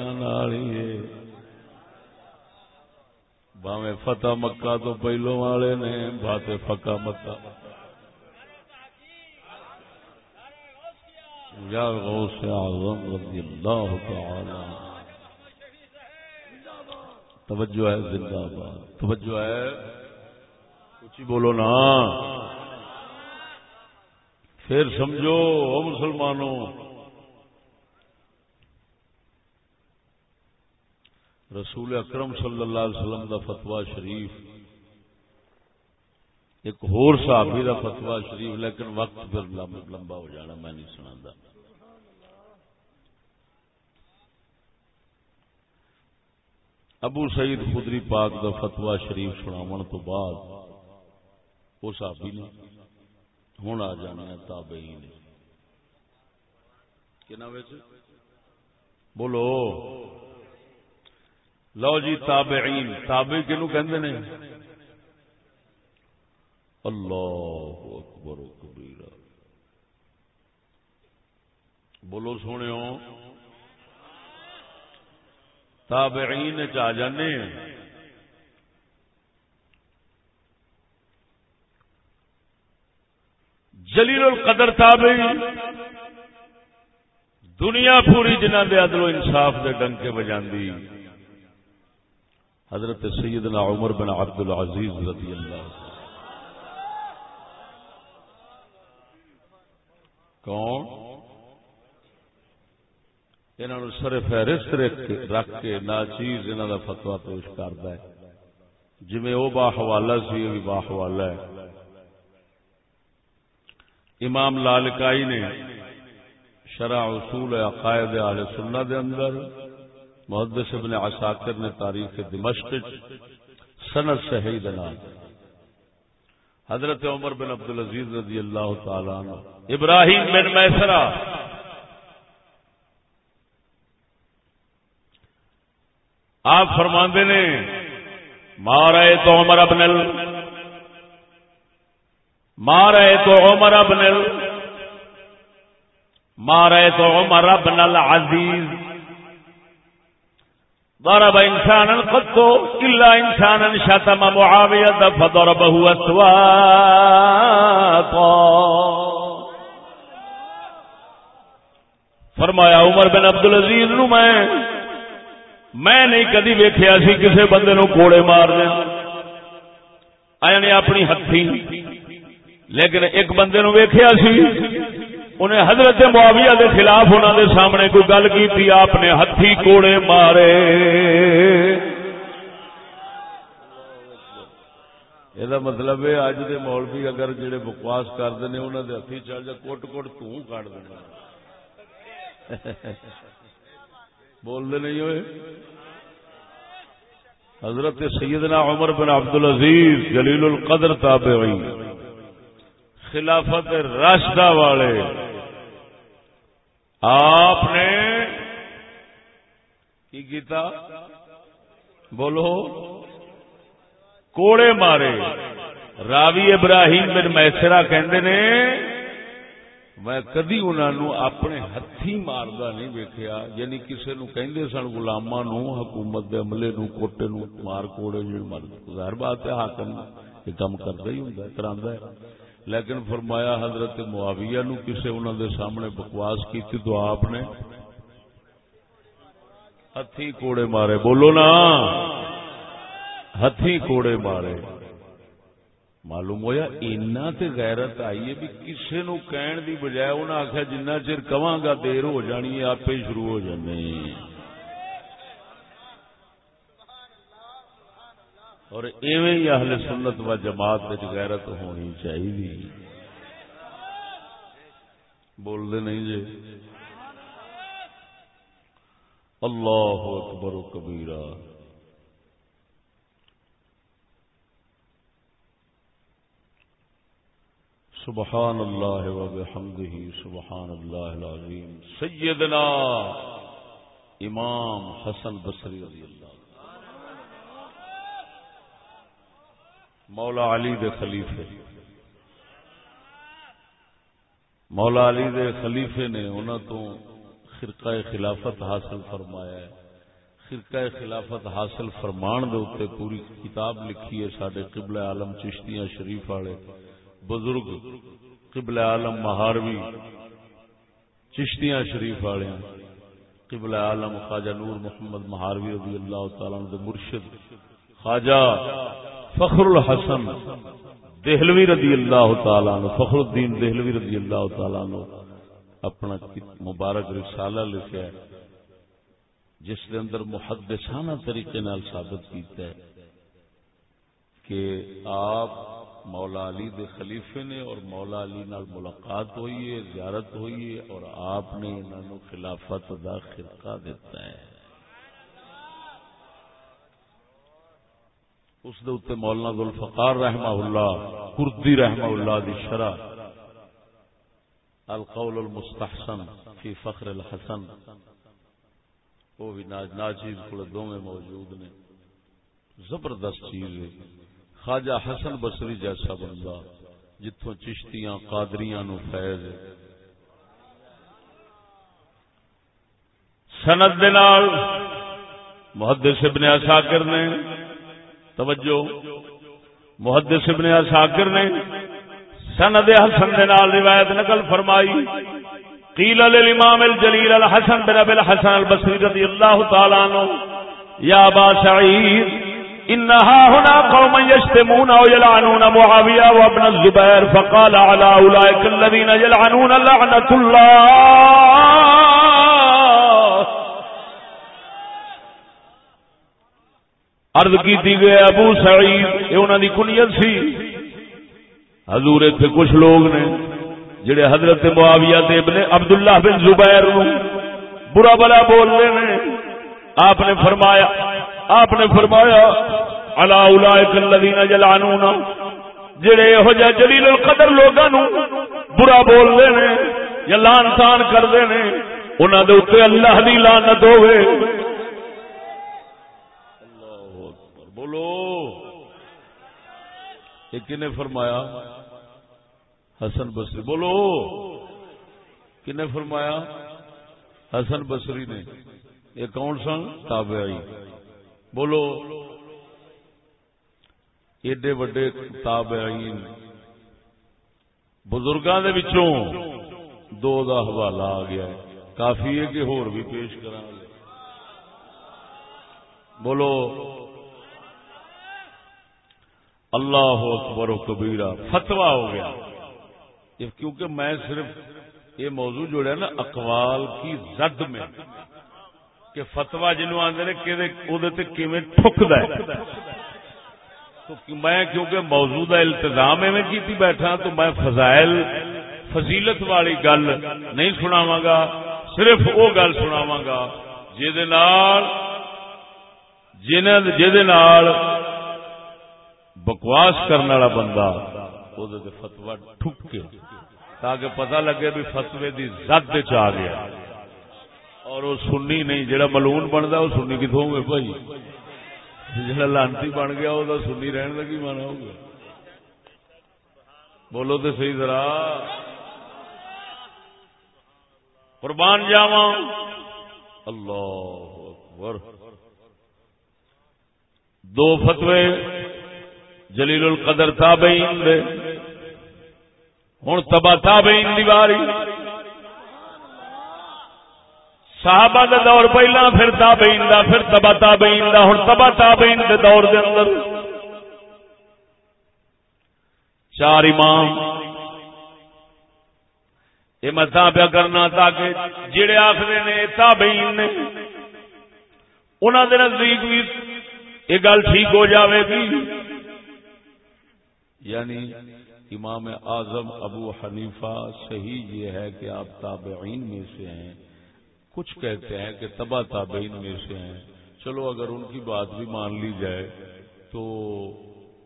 باوے فتح مکہ تو پہلو والے نے بات فکا مکہ۔ یا غوث اعظم رضی اللہ تعالی توجہ ہے زندہ باد۔ توجہ ہے۔ کچھ ہی بولو نا۔ پھر سمجھو مسلمانوں۔ رسول اکرم صلی اللہ علیہ وسلم دا فتوا شریف۔ ایک ہور صحابی دا فتوا شریف، لیکن وقت پھر لمبا ہو جانا، میں نہیں سنا ابو سعید خدری پاک دا فتوا شریف سناو تو بعد وہ صحابی نے ہوں آ جانا تابعین۔ بولو۔ لو جی تابعین۔ تابع کنو کہندے نے؟ اللہ اکبر و کبیرہ۔ بولو سونے تابعین چ جانے جلیل القدر تابعی دنیا پوری جنہ دے عدل و انصاف دے ڈنکے بجاندی۔ حضرت سیدنا عمر بن عبد العزیز رضی اللہ عنہ۔ کون؟ انہوں نے سر فہرست رکھ کے نا چیز انہوں کا فتوا پیش کرتا ہے۔ جی وہ با حوالہ سی بھی با حوالہ ہے۔ امام لالکائی نے شرع اصول عقائد اہل سنت دے اندر محدث ابن عساکر نے تاریخ دمشق سند شہید نام حضرت عمر بن عبد العزیز رضی اللہ تعالی عنہ. ابراہیم بن میسرا آپ فرماندے نے مارے تو عمر ابن ال مارے تو عمر ابن ال مارے تو عمر ابن العزیز. ضرب انسانا قط الا انسانا شتم معاويه فضربه اسواقا فرمایا، عمر بن عبد العزیز نو میں میں نہیں کدی ویکھیا سی کسے بندے نو کوڑے مار دے یعنی اپنی ہتھی۔ لیکن ایک بندے نو ویکھیا سی۔ انہیں حضرت معاویہ دے خلاف انہوں دے سامنے کوئی گل کی آپ نے ہاتھی کوڑے مارے۔ یہ مطلب ہے اج دے مولوی اگر جڑے بکواس کرتے ہیں انہوں دے ہاتھی چل جا، کوٹ کوٹ توں کٹ دینا بولتے نہیں ہوئے؟ حضرت سیدنا عمر بن عبد العزیز جلیل القدر تابعی خلافت راشدہ والے۔ آپ نے کی کیتا بولو۔ کوڑے مارے۔ راوی ابراہیم بن میسرا کہندے نے، میں کدی انہوں اپنے ہاتھی ماردا نہیں ویکیا یعنی کسی نو کہندے سن گلاما نو، حکومت دے عملے نو، کوٹے نو مار کوڑے جڑ مار ظاہر بات ہے، حاکم یہ کام کرتا ہی ہوں کراندا ہے۔ لیکن فرمایا حضرت معاویہ نو کسے انہوں دے سامنے بکواس کی تو آپ نے ہتھی کوڑے مارے۔ بولو نا۔ ہتھی کوڑے مارے۔ معلوم ہوا اینا تے غیرت آئی ہے بھی کسے نو کہن دی بجائے انہیں آخیا جنہ چر کہاں گا دیر ہو جانی ہے، آپ ہی شروع ہو جانے اور ایویں ہی اہل سنت و جماعت غیرت ہونی چاہیے بول دے نہیں جی۔ اللہ اکبر و کبیرہ۔ سبحان اللہ و بحمدہ، سبحان اللہ العظیم۔ سیدنا امام حسن بصری رضی اللہ مولا علی دے خلیفے۔ مولا علی دے خلیفے نے انہوں تو خرقہ خلافت حاصل فرمایا ہے۔ خرقہ خلافت حاصل فرمان دے اتنے پوری کتاب لکھی ہے سڈے قبل عالم چشتیاں شریف والے۔ بزرگ قبل عالم مہاروی چشتیاں شریف والے قبل عالم خواجہ نور محمد مہاروی رضی اللہ تعالی دے مرشد خواجہ فخر الحسن دہلوی رضی اللہ تعالی فخر الدین دہلوی رضی اللہ تعالی اپنا مبارک رسالہ لکھا ہے، جس کے اندر محدثانہ طریقے نال ثابت کیتا ہے کہ آپ مولا علی دے خلیفے نے اور مولا علی نال ملاقات ہوئی ہے، زیارت ہوئی ہے اور آپ نے انہوں خلافت دا خرقہ دیتا ہے۔ اس دے اتنے مولانا ذوالفقار رحمہ اللہ، کردی رحمہ اللہ دی شرح، القول المستحسن فی فخر الحسن۔ وہ بھی ناچیز کو دو میں موجود نے۔ زبردست چیز ہے۔ خواجہ حسن بصری جیسا بندہ جتوں چشتیاں، قادریاں نو فیض ہے۔ سند دال محدث ابن اساکر نے توجہ، محدث ابن اساکر نے سند حسن دے نال روایت نقل فرمائی۔ قیل للامام الجلیل الحسن بن ابي الحسن البصري رضي الله تعالى عنه يا ابا سعيد انها هنا قوم يشتمون ويلعنون معاويه وابن الزبير فقال على اولئك الذين يلعنون لعنه الله عرض کی گئے ابو سعید، یہ انہوں نے کنیت سی۔ حضور اتنے کچھ لوگ نے، جڑے حضرت معاویہ دے ابن عبداللہ بن زبیر نو برا بلا بول رہے ہیں آپ نے فرمایا، آپ نے فرمایا الا اولئک الذین جلعنون، جڑے ہو جا جلیل القدر لوگاں نو برا بول رہے ہیں یا لان تان کر دے نے، انہاں دے اوتے اللہ دی لعنت ہوے اللہ اکبر بولو کنے فرمایا؟ حسن بسری بولو! کنے فرمایا؟ حسن بسری نے۔ یہ کون سن؟ تابعی۔ بولو! ایڈے وڈے تابعین۔ بزرگاں دے وچوں دو دا حوالہ آ گیا ہے۔ کافی ہے کہ ہور بھی پیش کرا بولو! اللہ اکبر و کبیرہ فتوا ہو گیا۔ کیونکہ میں صرف یہ موضوع جوڑا نا، اقوال کی زد میں، کہ فتوا جنوب آدھے ٹھکد تو میں کیونکہ موجودہ التظام میں کی بیٹھا، تو میں فضائل، فضیلت والی گل نہیں سناواں گا، صرف وہ گل سناواں گا جہد بکواس کرنے والا بندہ فتوا ٹھک کے تاکہ پتہ لگے بھی فتوے دی زد چ گیا۔ اور وہ سنی نہیں جڑا ملون بنتا وہ سنی کتوں گے بھائی؟ جڑا لانتی بن گیا وہ سنی رہن کا کی مانا ہوگا؟ بولو تو صحیح ذرا۔ قربان جاوا اللہ اکبر۔ دو فتوے۔ جلیل القدر تابعین دے۔ ہوں تبا تابعین دیواری صحابہ دا دور پہلا پھر تابعین دا، پھر تبا تابعین دا۔ ہوں تبا تابعین دے دور دے اندر چار امام۔ یہ میں تابع کرنا تاکہ جڑے آخر نے تابعین نے انہوں دے نزدیک بھی یہ گل ٹھیک ہو جاوے گی۔ یعنی امام اعظم ابو حنیفہ صحیح یہ ہے کہ آپ تابعین میں سے ہیں۔ کچھ کہتے ہیں کہ تبا تابعین میں سے ہیں۔ چلو اگر ان کی بات بھی مان لی جائے تو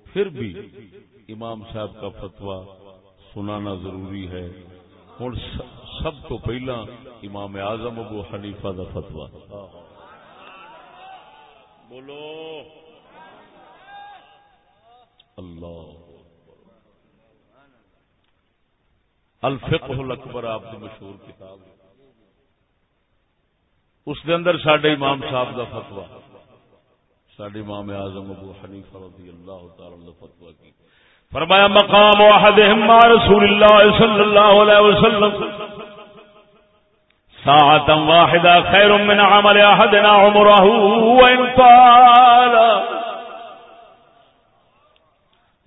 پھر بھی امام صاحب کا فتویٰ سنانا ضروری ہے۔ ہوں سب تو پہلا امام اعظم ابو حنیفہ دا فتوا بولو۔ اللہ۔ الفقہ الاکبر، آپ کی مشہور کتاب اس دے اندر سڈے امام صاحب دا فتوا سڈے امام اعظم ابو حنیفہ رضی اللہ تعالی دا فتوا کی۔ فرمایا، مقام احدهم مع رسول الله صلى الله عليه وسلم۔ ساعة واحدة خير من عمل أحدنا عمره وإن طال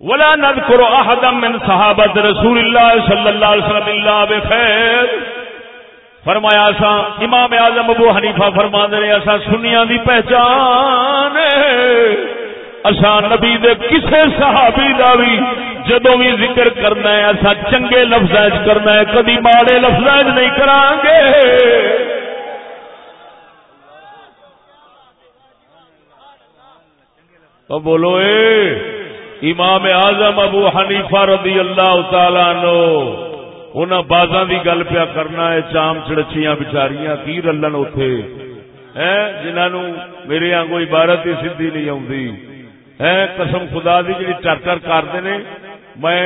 ولا نذكر أحدا من صحابة رسول الله صلى الله عليه وسلم إلا بخير. فرمایا سا امام اعظم ابو حنیفہ فرما دے ایسا سنیا دی پہچان اسا نبی دے کسے صحابی دا بھی جدو بھی ذکر کرنا ہے ایسا چنگے لفظ کرنا ہے کدی ماڑے لفظ نہیں کران گے تو بولو اے امام اعظم ابو حنیفہ رضی اللہ تعالی نو انہاں بازاں دی گل پیا کرنا ہے، چام چڑچیاں بچاریاں، کی رلن اوتھے؟ ہیں، جنہاں میرے آنگو عبارت ہی سیدھی نہیں آوندی۔ قسم خدا دی جی ٹر ٹر کرتے ہیں میں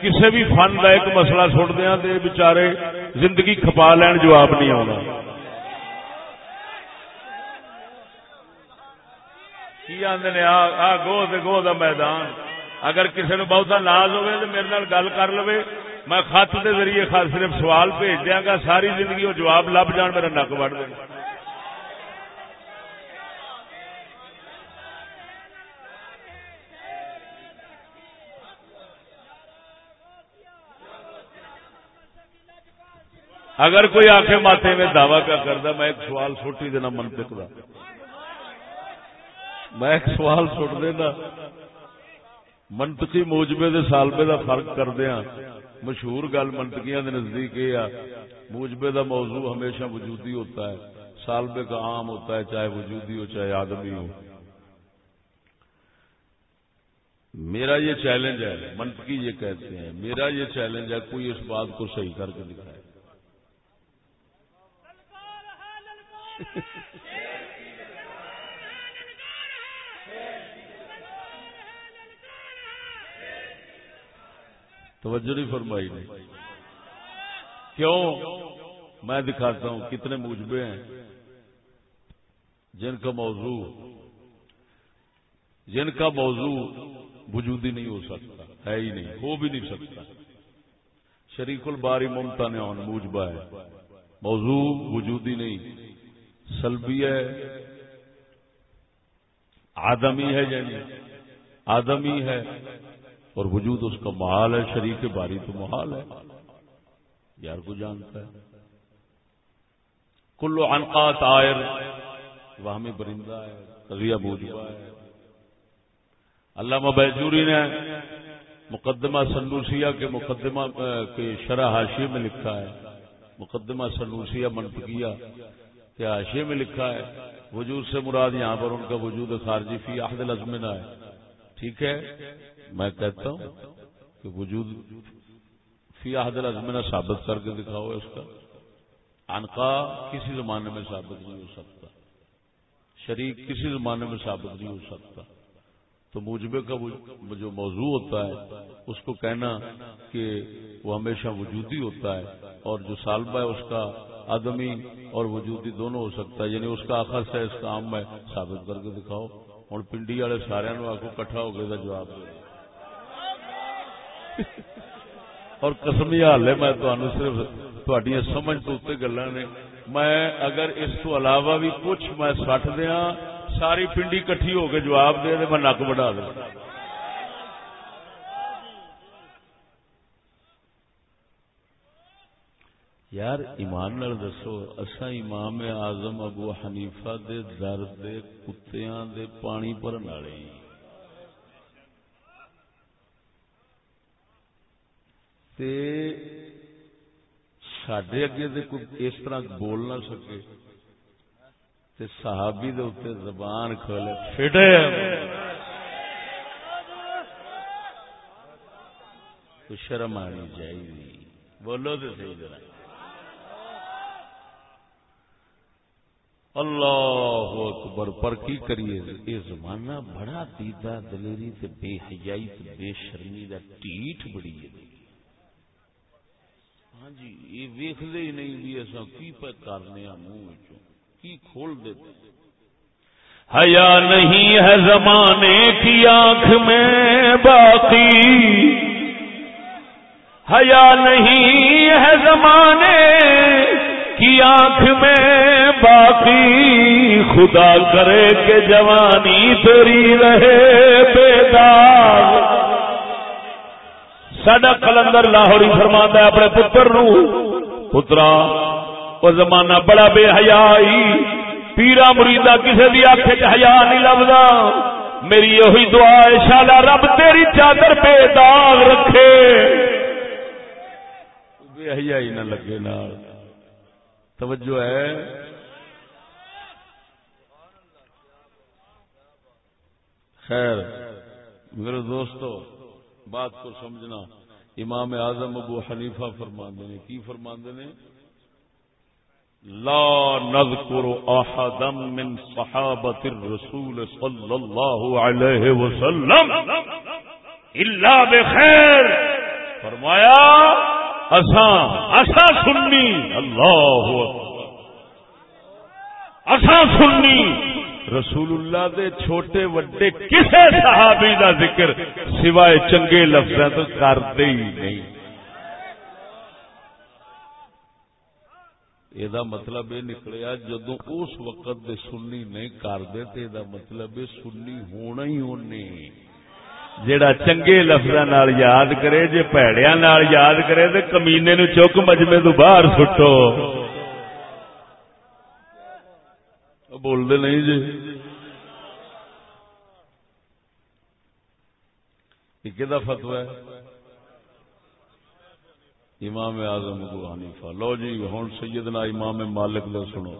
کسی بھی فن کا ایک مسئلہ سٹ دیا تو بچارے زندگی کھپا لین جواب نہیں آنا کی آدھے آ گو گو دا میدان۔ اگر کسی نے بہتا ناز ہوئے تو میرے نال گل کر لو میں خط کے ذریعے صرف سوال بھیج دیا گا، ساری زندگی وہ جواب لب جان، میرا نک وڑ دیں اگر کوئی آخ ماتے میں دعوی کا کرتا میں ایک سوال سوٹی دینا منطق کا میں ایک سوال سٹ دینا منطقی موجبے دے سالبے دا فرق کردیا ہاں۔ مشہور گل منطقیاں دے نزدیک یہ موجبے دا موضوع ہمیشہ وجودی ہوتا ہے۔ سالبے کا عام ہوتا ہے، چاہے وجودی ہو، چاہے آدمی ہو۔ میرا یہ چیلنج ہے، منطقی یہ کہتے ہیں۔ میرا یہ چیلنج ہے، کوئی اس بات کو صحیح کر کے دکھائے۔ توجہ نہیں فرمائی نے۔ کیوں؟ میں دکھاتا ہوں کتنے موجبے ہیں۔ جن کا موضوع، جن کا موضوع وجودی نہیں ہو سکتا، ہے ہی نہیں، ہو بھی نہیں سکتا۔ شریف الباری ممتا نے موجبہ ہے۔ موضوع وجودی نہیں، سلبی ہے، آدمی ہے یعنی آدمی ہے۔ اور وجود اس کا محال ہے شریف باری تو محال ہے۔ یار کو جانتا ہے۔ کلو انقات آئر واہمی برندہ ہے، قضیہ موجودہ ہے۔ علامہ بیجوری نے مقدمہ سنوسیا کے مقدمہ کے شرح حاشی میں لکھا ہے۔ مقدمہ سنوسیا منطقیہ کہ آشے میں لکھا ہے۔ وجود سے مراد یہاں پر ان کا وجود خارجی فی عہد الزمنا ہے۔ ٹھیک ہے؟ میں کہتا ہوں کہ وجود فی عہد الزمنا ثابت کر کے دکھاؤ اس کا۔ انقا کسی زمانے میں ثابت نہیں ہو سکتا۔ شریک کسی زمانے میں ثابت نہیں ہو سکتا۔ تو موجبے کا جو موضوع ہوتا ہے، اس کو کہنا کہ وہ ہمیشہ وجودی ہوتا ہے اور جو سالبہ ہے، اس کا آدمی اور وجودی دونوں ہو سکتا ہے۔ یعنی اس کا آخر سے اس کام میں ثابت کر کے دکھاؤ۔ اور پنڈی والے سارے آخو کٹھا ہو گیا جواب دے۔ اور کسمی حال ہے، میں صرف تھوڑی سمجھ تو اتنے گلا نے میں اگر اس کو علاوہ بھی کچھ میں سٹ دیا، ساری پنڈی کٹھی ہو کے جواب دے دے، میں نک بڑھا دوں۔ یار، ایمان نال دسو اصا امام آزم ابو حنیفہ دے در دے کتیاں دے پانی بھرن والے سڈے اگے کوئی اس طرح بول نہ سکے تے صحابی دے اتنے زبان کھولے، فٹے۔ شرم آنی چاہیے۔ بولو تو صحیح ذرا۔ اللہ اکبر، پر کی کریے؟ یہ زمانہ بڑا دیدا دلیری تے بے حیائی تے بے شرمی دا ٹیٹ بڑی ہے۔ ہاں جی یہ ویکھدے ہی نہیں بھی اساں کی پہ کرنے منہ کی کھول دیتے حیا نہیں ہے زمانے کی آنکھ میں باقی۔ حیا نہیں ہے زمانے کی آنکھ میں باقی۔ خدا کرے کہ جوانی تیری رہے بیدار سڈا کلندر لاہور ہی فرما ہے اپنے پتر نو۔ پترا وہ زمانہ بڑا بے حیائی پیرا مریدا کسی بھی آخ حیا نہیں لبدا۔ میری یہ دعا ہے، شالا رب تیری چادر بے داغ رکھے۔ بے حیائی نہ لگے نال۔ توجہ ہے۔ خیر، میرے دوستو بات کو سمجھنا۔ امام اعظم ابو حنیفہ فرماندے نے کی فرماندے نے لا نذكر احدا من صحابه الرسول صلى الله عليه وسلم الا بخير فرمایا، اساں اساں سنی۔ اللہ اکبر۔ اساں سنی۔ رسول اللہ دے چھوٹے وڈے کسے صحابی دا ذکر سوائے چنگے لفظوں تو کرتے ہی نہیں۔ یہ مطلب یہ نکلیا جدو اس وقت دے سنی نہیں کرتے تو مطلب یہ مطلب سنی ہونا ہی ہونے۔ جیڑا چنگے لفظ یاد کرے جی پیڑیا یاد کرے تو کمینے نو چک مجمے تو باہر سٹو۔ بولتے نہیں جی۔ کہ فتوا ہے؟ امام اعظم ابو حنیفہ۔ لو جی ہوں سیدنا امام مالک دے سنو۔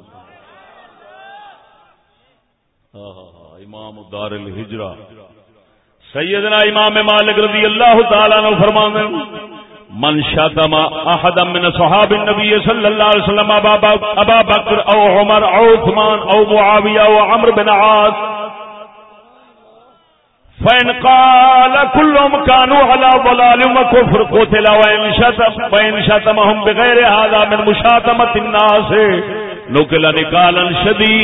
ہاں ہاں ہاں امام دار الحجرا سیدنا امام مالک رضی اللہ تعالی عنہ فرمانے من شتم احد من صحاب النبي صلى الله عليه وسلم، ابا بکر او عمر، او عثمان، او معاویہ او عمرو بن عاص. فإن قال كلهم كانوا على ضلال وكفر قتل وإن شتم، وإن شتمهم بغير هذا من مشاتمة الناس. نقل نقالا شديدا.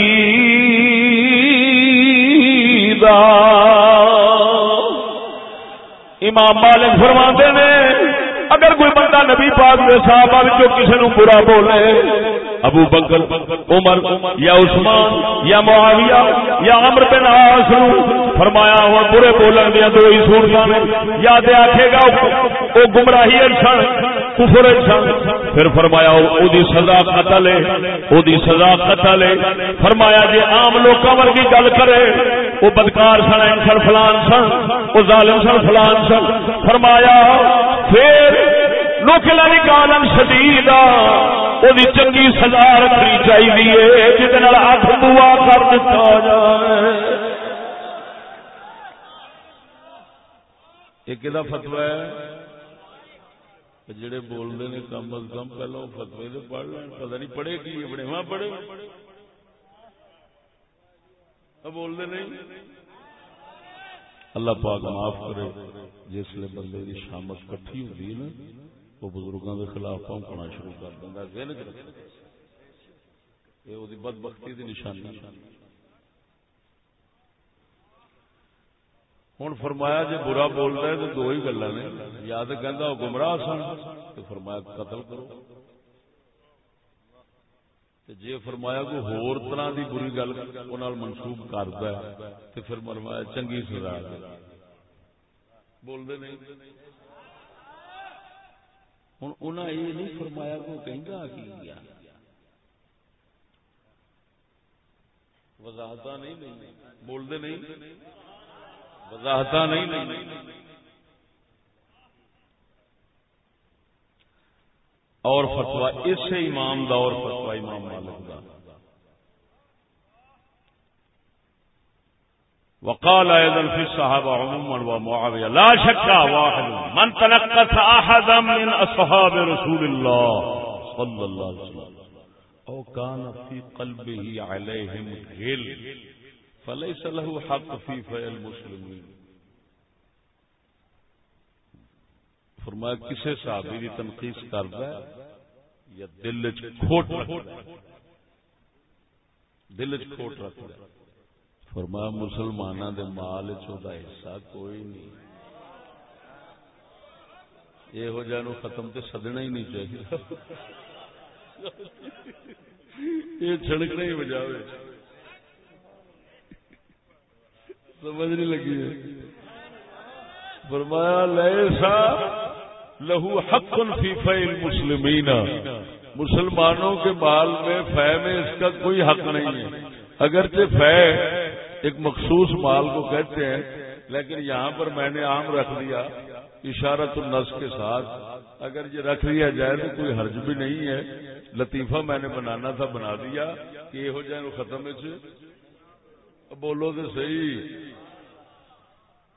امام مالک فرماتے نے اگر کوئی بندہ نبی پاک دے صحابہ وچوں کسے نو برا بولے، ابو بکر، عمر یا عثمان یا معاویہ یا عمر بن عاص فرمایا ہوا برے بولن دیا دو ہی صورتاں نے یا تے آکھے گا او گمراہی سن، کفر سن۔ پھر فرمایا او دی سزا قتل ہے او دی سزا قتل ہے۔ فرمایا جے عام لوکاں ورگی گل کرے، او بدکار سن، انسان فلان سن، او ظالم سن، فلان سن۔ فرمایا، پھر لوکلا نکالن شدید وہ چنگی سزا رکھنی چاہیے جہد ہاتھ بوا کر دتا جائے ایک فتوا ہے جڑے بولتے ہیں کم از کم پہلو فتوے تو پڑھ لین پتہ نہیں پڑھے کی، اپنے وہاں پڑھے۔ بولتے نہیں۔ اللہ پاک معاف کرے، جس لیے بندے کی شامت کٹھی ہوتی ہے نا، وہ بزرگوں کے خلاف پونکنا شروع کر دینا ذہن چ رکھنا یہ بد بختی کی نشانی۔ ہوں فرمایا جی برا بولتا ہے تو دو ہی گلا نے یا تو کہہ گمراہ سن تو فرمایا قتل کرو جی فرمایا کوئی ہور طرح کی بری گل منسوخ کرتا ہے تو پھر فرمایا چنگی سزا بولتے نہیں ہوں انہیں یہ نہیں فرمایا کو کہ وضاحت نہیں بولتے نہیں وضاحت نہیں اور فتوا اسے امام دا اور فتوا امام مالک دا۔ وقال ايضا في الصحابه عموما ومعاويه لا شك واحد من تنقص احدا من اصحاب رسول الله صلى الله عليه وسلم. او كان في قلبه عليهم غل. فليس له حق في فعل المسلمين۔ فرمایا، کسے صحابی دی تنقیس کردا ہے یا دل وچ کھوٹ رکھدا ہے؟ دل وچ کھوٹ رکھدا ہے۔ فرمایا مسلمانوں دے مال چودا حصہ کوئی نہیں۔ یہ جانو ختم تے سدنا ہی نہیں چاہیے یہ چھڑکنا ہی بجاوے۔ سمجھ نہیں لگی ہے۔ فرمایا لیسا لہو حق فی مسلمین مسلمانوں کے مال میں فہ میں اس کا کوئی حق نہیں ہے۔ اگرچہ فہ ایک مخصوص مال کو کہتے ہیں، لیکن یہاں پر میں نے عام رکھ دیا اشارت النس کے ساتھ۔ اگر یہ رکھ لیا جائے تو کوئی حرج بھی نہیں ہے۔ لطیفہ میں نے بنانا تھا، بنا دیا کہ یہ ہو جائے ختم بولو تو صحیح۔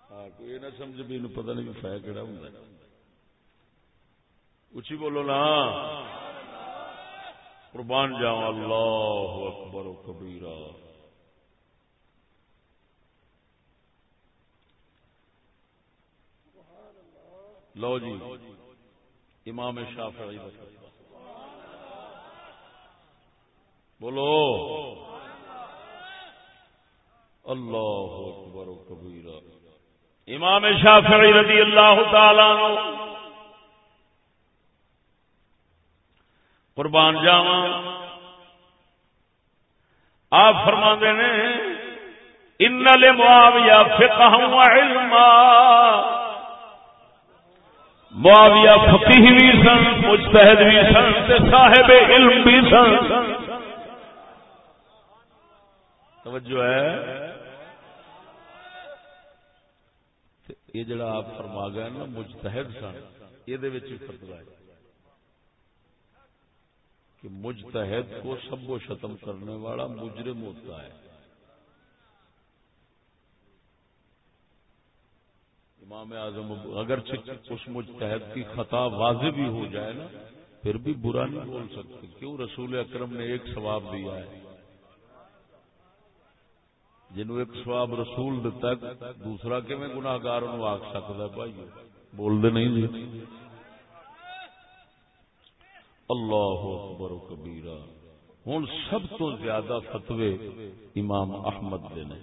ہاں کوئی نہ سمجھ بھی پتہ نہیں فہ کہڑا ہوں اچھی بولو نا۔ قربان جاؤ اللہ اکبر و کبیرہ۔ لو جی امام شافعی بولو۔ اللہ اکبر و کبیرہ۔ امام شافعی رضی اللہ تعالی قربان جاوا آپ فرما نے، ان لمعاویہ فقہ و علما معاویہ فقیح بھی سن، مجتہد بھی سن، تے صاحب علم بھی سن۔ توجہ ہے۔ یہ جڑا آپ فرما گئے نا، مجتہد سن۔ یہ فتوا ہے کہ مجتہد کو سب و شتم کرنے والا مجرم ہوتا ہے۔ امام اعظم اگر اس مجتہد کی خطا واضح بھی ہو جائے نا، پھر بھی برا نہیں بول سکتے۔ کیوں؟ رسول اکرم نے ایک ثواب دیا ہے۔ جنہوں ایک سواب رسول دتا ہے، دوسرا کہ میں گناگار آخ سکتا ہے؟ بھائی بول دے نہیں جی۔ اللہ اکبر و کبیرہ۔ ہوں سب تو زیادہ فتوے امام احمد دے نے۔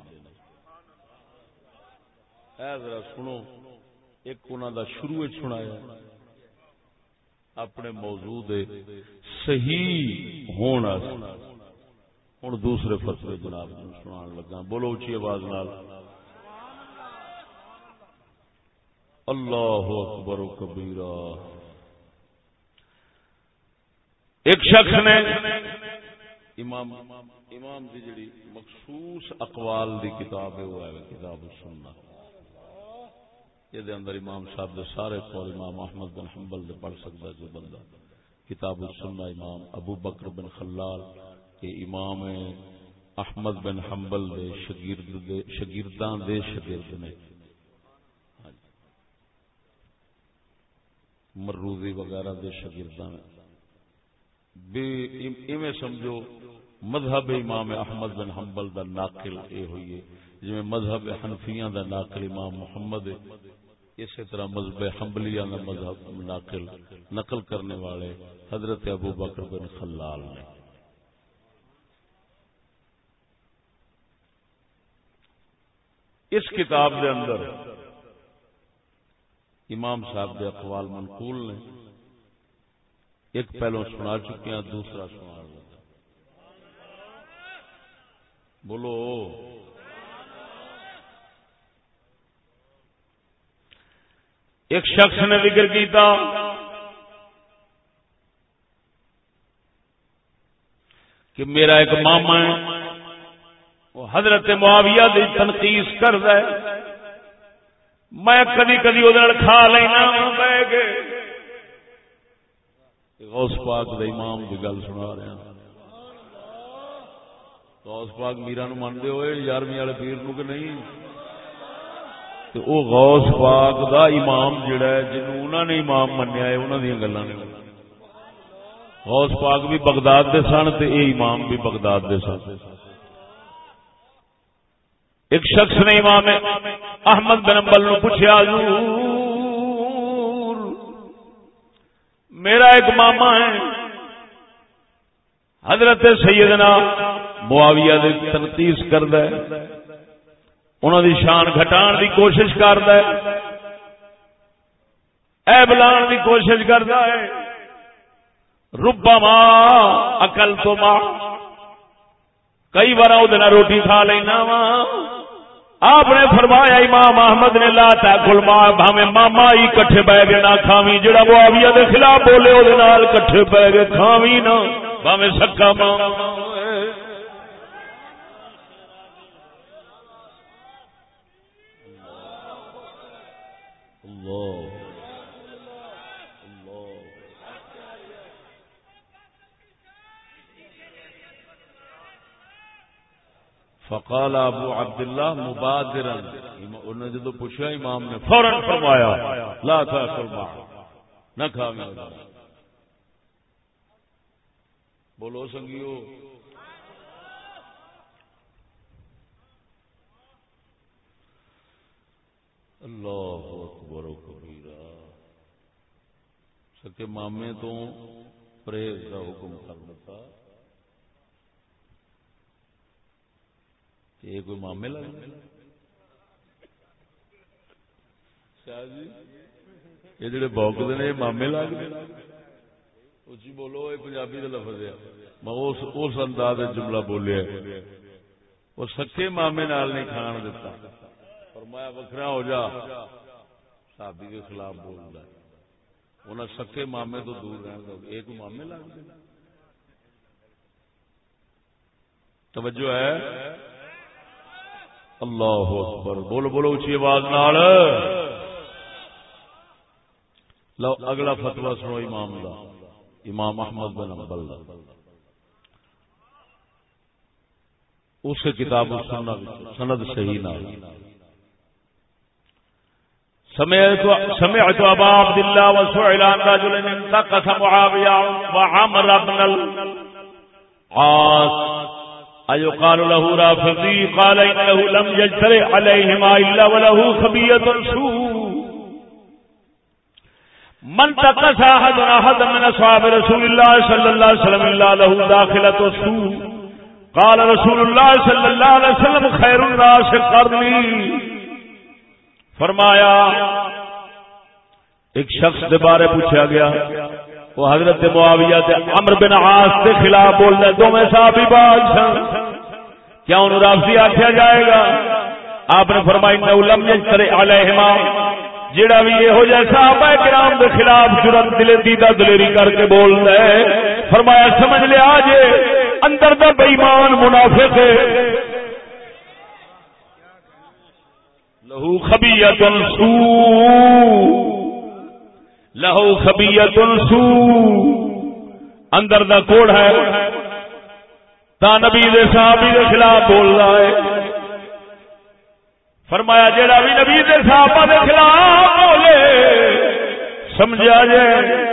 اے ذرا سنو، ایک انہوں دا شروع سنایا۔ اپنے موضوع دے صحیح ہونا ہوں دوسرے فتوے جناب جی سنا لگا۔ بولو اچھی آواز نال۔ اللہ اکبر و کبیرہ۔ ایک شخص نے امام امام دی جڑی مخصوص اقوال دی کتاب ہے، وہ ہے کتاب سننا یہ دے اندر امام صاحب دے سارے قول امام احمد بن حنبل دے پڑھ سکتا ہے جو بندہ۔ کتاب السنہ امام ابو بکر بن خلال۔ کے امام احمد بن حنبل دے شگرد دے دے شگرد نے۔ مروزی وغیرہ دے شگردان بے ایویں سمجھو مذہب امام احمد بن حنبل دا ناقل اے ہوئی ہے۔ جویں مذہب حنفیاں دا ناقل امام محمد اسی طرح مذہب حمبلیہ کا مذہب ناقل نقل کرنے والے حضرت ابو بکر بن خلال نے۔ اس کتاب دے اندر امام صاحب دے اقوال منقول نے۔ ایک پہلو سنا چکے ہیں، دوسرا سنا۔ بولو۔ ایک شخص نے ذکر کیتا۔ کہ میرا ایک ماما ہے۔ وہ حضرت معاویہ دی تنقید کر ہے۔ میں کدی کدی وہ کھا لینا بہ گئے غوث پاک دے امام دی گل سنا رہا غوث پاک میرا نو مانتے ہوئے، یارویں والے پیر نو کہ نہیں؟ تو او غوث پاک دا امام جڑا ہے، جنہوں نے امام منیا ہے انہوں نے گلا نے۔ غوث پاک بھی بغداد دے سن تے اے امام بھی بغداد دے سن۔ ایک شخص نے امام احمد بن امبل نو پوچھا میرا ایک ماما ہے۔ حضرت سیدنا معاویہ دے تنقید کرد انہوں دی شان گھٹان دی کوشش کرد اے بلان دی کوشش کرتا ہے۔ ربا ماں اکل تو ماں کئی بار وہ روٹی کھا لینا وا۔ آپ نے فرمایا، امام احمد نے لا تاکل ماں بھاوے ماما ہی کٹھے بہ گئے نہ کھاوی جڑا معاویہ دے خلاف بولے وہ کٹھے بہ گئے کھاوی نہ۔ بھاوے سکا ماں۔ فقال ابو عبداللہ مبادر انہوں نے جدو پوچھا، امام نے فوراً فرمایا، لا تاکل ما نہ کھا بولو سنگیو۔ اللہ اکبر و کبیرہ۔ سکے مامے تو پرہیز کا حکم کر دیتا یہ کوئی مامے لگ یہ جڑے بوکتے ہیں مامے لگ اچھی بولو یہ پنجابی کا لفظ ہے۔ میں اس انداز جملہ بولیا وہ سکے مامے نال نہیں کھان دیتا۔ میں وکرا ہو جا۔ سابی کے خلاف بول رہا انہیں سکے مامے تو دور رہن دو۔ ایک مامے لگ توجہ ہے۔ اللہ اکبر۔ بولو بولو اچھی آواز نال۔ لو، اگلا فتوا سنو امام دا۔ امام احمد بن امبل اس کتاب سند صحیح نہ سمعت ابا عبد الله وسئل عن رجل انتقص معاويه وعمر بن العاص ايقال له رافضي، قال انه لم يجترئ عليهما الا وله خبيه سوء. من تقص احد احد من اصحاب رسول الله صلى الله عليه وسلم الا له داخله سوء. قال رسول الله صلى الله عليه وسلم، خير الناس قرني. فرمایا، ایک شخص کے بارے پوچھا گیا وہ حضرت معاویہ تے عمر بن عاص کے خلاف بول رہے دو میں صحابی باغ سن کیا انہوں رافضی آخیا جائے گا؟ آپ نے فرمائی نہ لم کرے علیہما۔ جڑا بھی یہ ہو جائے صحابہ کرام کے خلاف جرت دل دیدہ دلیری کر کے بول رہے فرمایا سمجھ لیا جے اندر دا بےمان منافق ہے۔ لہو خبیت سو لہو خبیت سو۔ اندر دا کوڑ ہے۔ تا نبی دے صحابی دے خلاف بول رہا ہے۔ فرمایا جیڑا بھی نبی دے صحابہ دے خلاف بولے، سمجھا جائے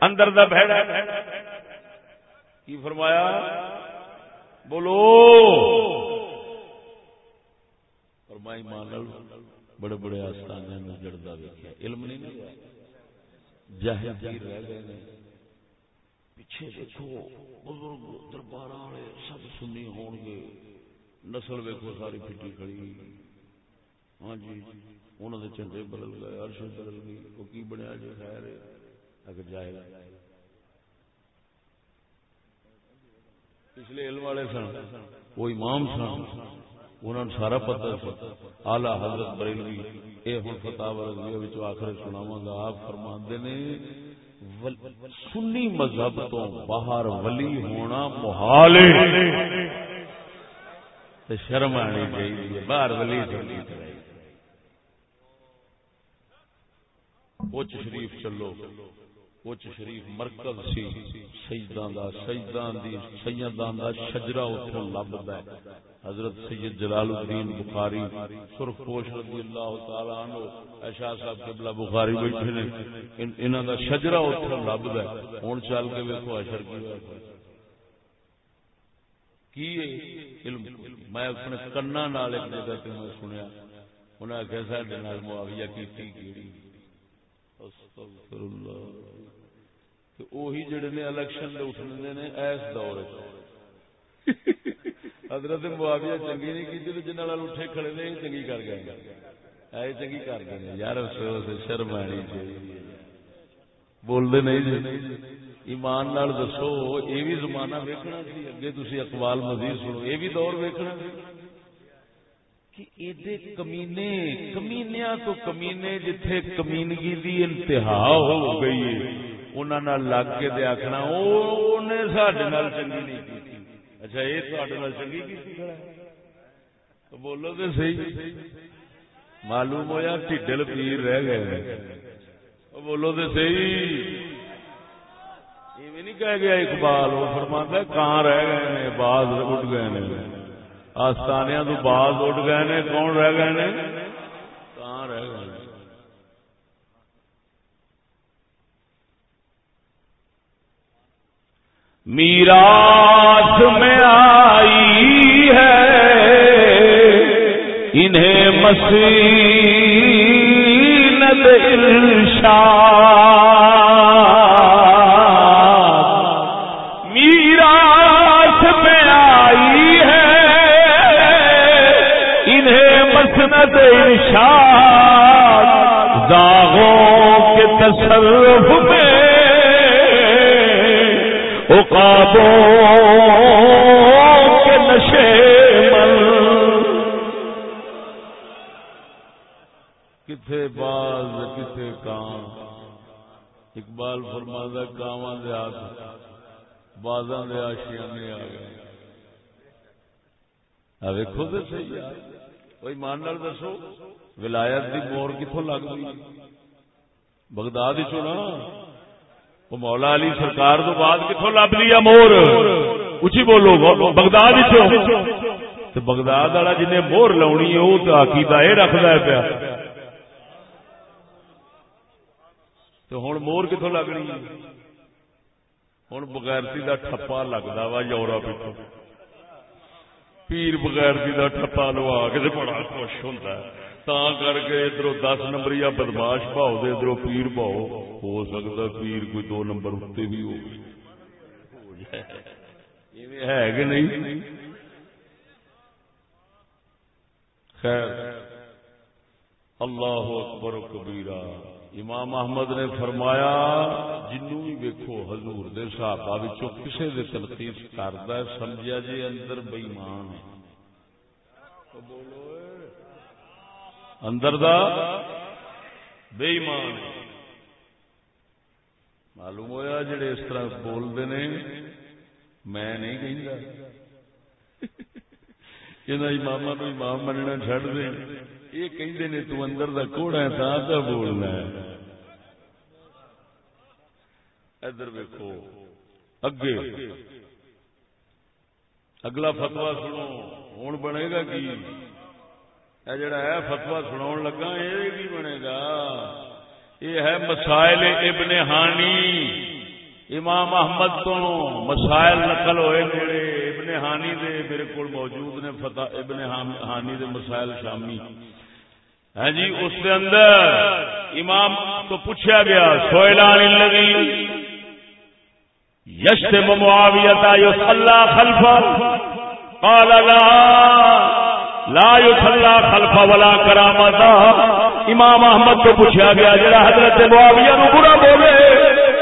اندر دا بھیڑا کی فرمایا؟ بولو۔ فرمائی مان بڑے بڑے آستانے میں جڑتا دیکھا علم نہیں۔ جاہل رہ گئے پیچھے دیکھو، بزرگ دربار والے سب سنی ہون گے۔ نسل ویکو ساری پھٹی کھڑی۔ ہاں جی انہوں نے چنڈے بدل گئے ارش بدل گئی۔ وہ کی بنیا جی؟ خیر اگر جاہل پچھلے علم والے سن، وہ امام سن۔ انہوں نے سارا پتا آلہ حضرت بریلوی، اے ہوں فتح آخر سناوا گا، آپ فرما نے سنی مذہب تو باہر ولی ہونا محال شرم آنی چاہیے باہر ولی اچ شریف چلو۔ اچ شریف مرکز سی سیداں دا سیداں دی سیداں دا شجرہ اتھوں لبدا ہے حضرت سید جلال الدین بخاری سرخ پوش رضی اللہ تعالی عنہ اشاہ صاحب قبلہ بخاری بیٹھے نے انہاں دا شجرہ اتھوں لبدا ہے ہن چل کے ویکھو اشر کی ہوا کی علم میں اپنے کنا نال ایک جگہ تے میں سنیا انہاں کہ ساڈے نال معاویہ کیتی کیڑی استغفر اللہ تو وہی جڑے نے الیکشن دے اٹھنے نے ایس دور حضرت معاویہ چنگی نہیں کی تو جنہ اٹھے کھڑے نے چنگی کر گئے۔ اے چنگی کر گئے یار افسوس، شرم آنی چاہیے۔ بول دے نہیں جی۔ ایمان نال دسو، یہ بھی زمانہ ویکھنا سی۔ اگے تسی اقبال مزید سنو، یہ بھی دور ویکھنا سی۔ کہ کمینے کمینیا تو کمینے جتھے کمینگی دی انتہا ہو گئی ہے۔ لگ کے دے آخنا سڈے چنگی نہیں کی اچھا یہ تھوڑے چنگی کی بولو تو سی معلوم ہوا ٹھڈل پیر رہ گئے بولو تو سی نہیں کہہ گیا اقبال وہ فرما کان رہ گئے نے باز اٹھ گئے نے آستانیاں تو باز اٹھ گئے نے کون رہ گئے نے کان رہ گئے میراث میں آئی ہے۔ انہیں مسیند ارشا میراث میں آئی ہے۔ انہیں مسند ارشا داغوں کے تصرف میں کے نشے مل۔ کتنے باز کتنے کام۔ اقبال فرما کاواں دے ہاتھ، بازاں دے آشیانے آ گئے۔ ویکو تو صحیح یار کوئی مان دسو، ولایت دی مور کتوں لگ گئی؟ بغداد چنا وہ مولا علی سرکار تو بعد کتوں لب لیا مور؟ اچھی بولو، بغداد بغداد والا جن مور لاؤنی ہے، وہ تو عقیدہ یہ رکھتا ہے پیا۔ تو ہوں مور کتوں لگنی؟ ہوں بغیرتی کا ٹھپا لگتا وا یورپ پیر بغیرتی کا ٹھپا لوا کے بڑا خوش ہوتا ہے۔ تا کر کے ادھر دس نمبر یا بدماش پاؤ دے ادھر پیر پاؤ ہو سکتا پیر کوئی دو نمبر اتنے بھی ہو ہے کہ نہیں خیر اللہ اکبر کبیرا امام احمد نے فرمایا جنو بھی ویکو حضور دے صحابہ کسے دے تلخیص کرتا ہے سمجھا جی اندر بےمان ہے بولو اندر دا بے ایمان معلوم ہوا جڑے اس طرح بولتے نے، میں نہیں کہ امام نو امام مننا چڈ دے۔ یہ کہتے نے، تو اندر دا کوڑا ہے تا پہ بولنا ہے۔ ادھر ویکو اگے۔ اگلا فتوا سنو۔ ہوں بنے گا کی؟ جڑا ہے فتوا سنا لگا یہ بھی بنے گا یہ ہے مسائل ابن ہانی امام احمد تو مسائل نقل ہوئے میرے ابن ہانی دے میرے کو موجود نے فتح ابن ہانی دے مسائل شامی ہے جی اس کے اندر امام تو پوچھا گیا سوئلان لگی یشت معاویتا یو خلفا قال لا لا یصلا خلف ولا کرامت. امام احمد تو پوچھا گیا، جڑا حضرت معاویہ نو برا بولے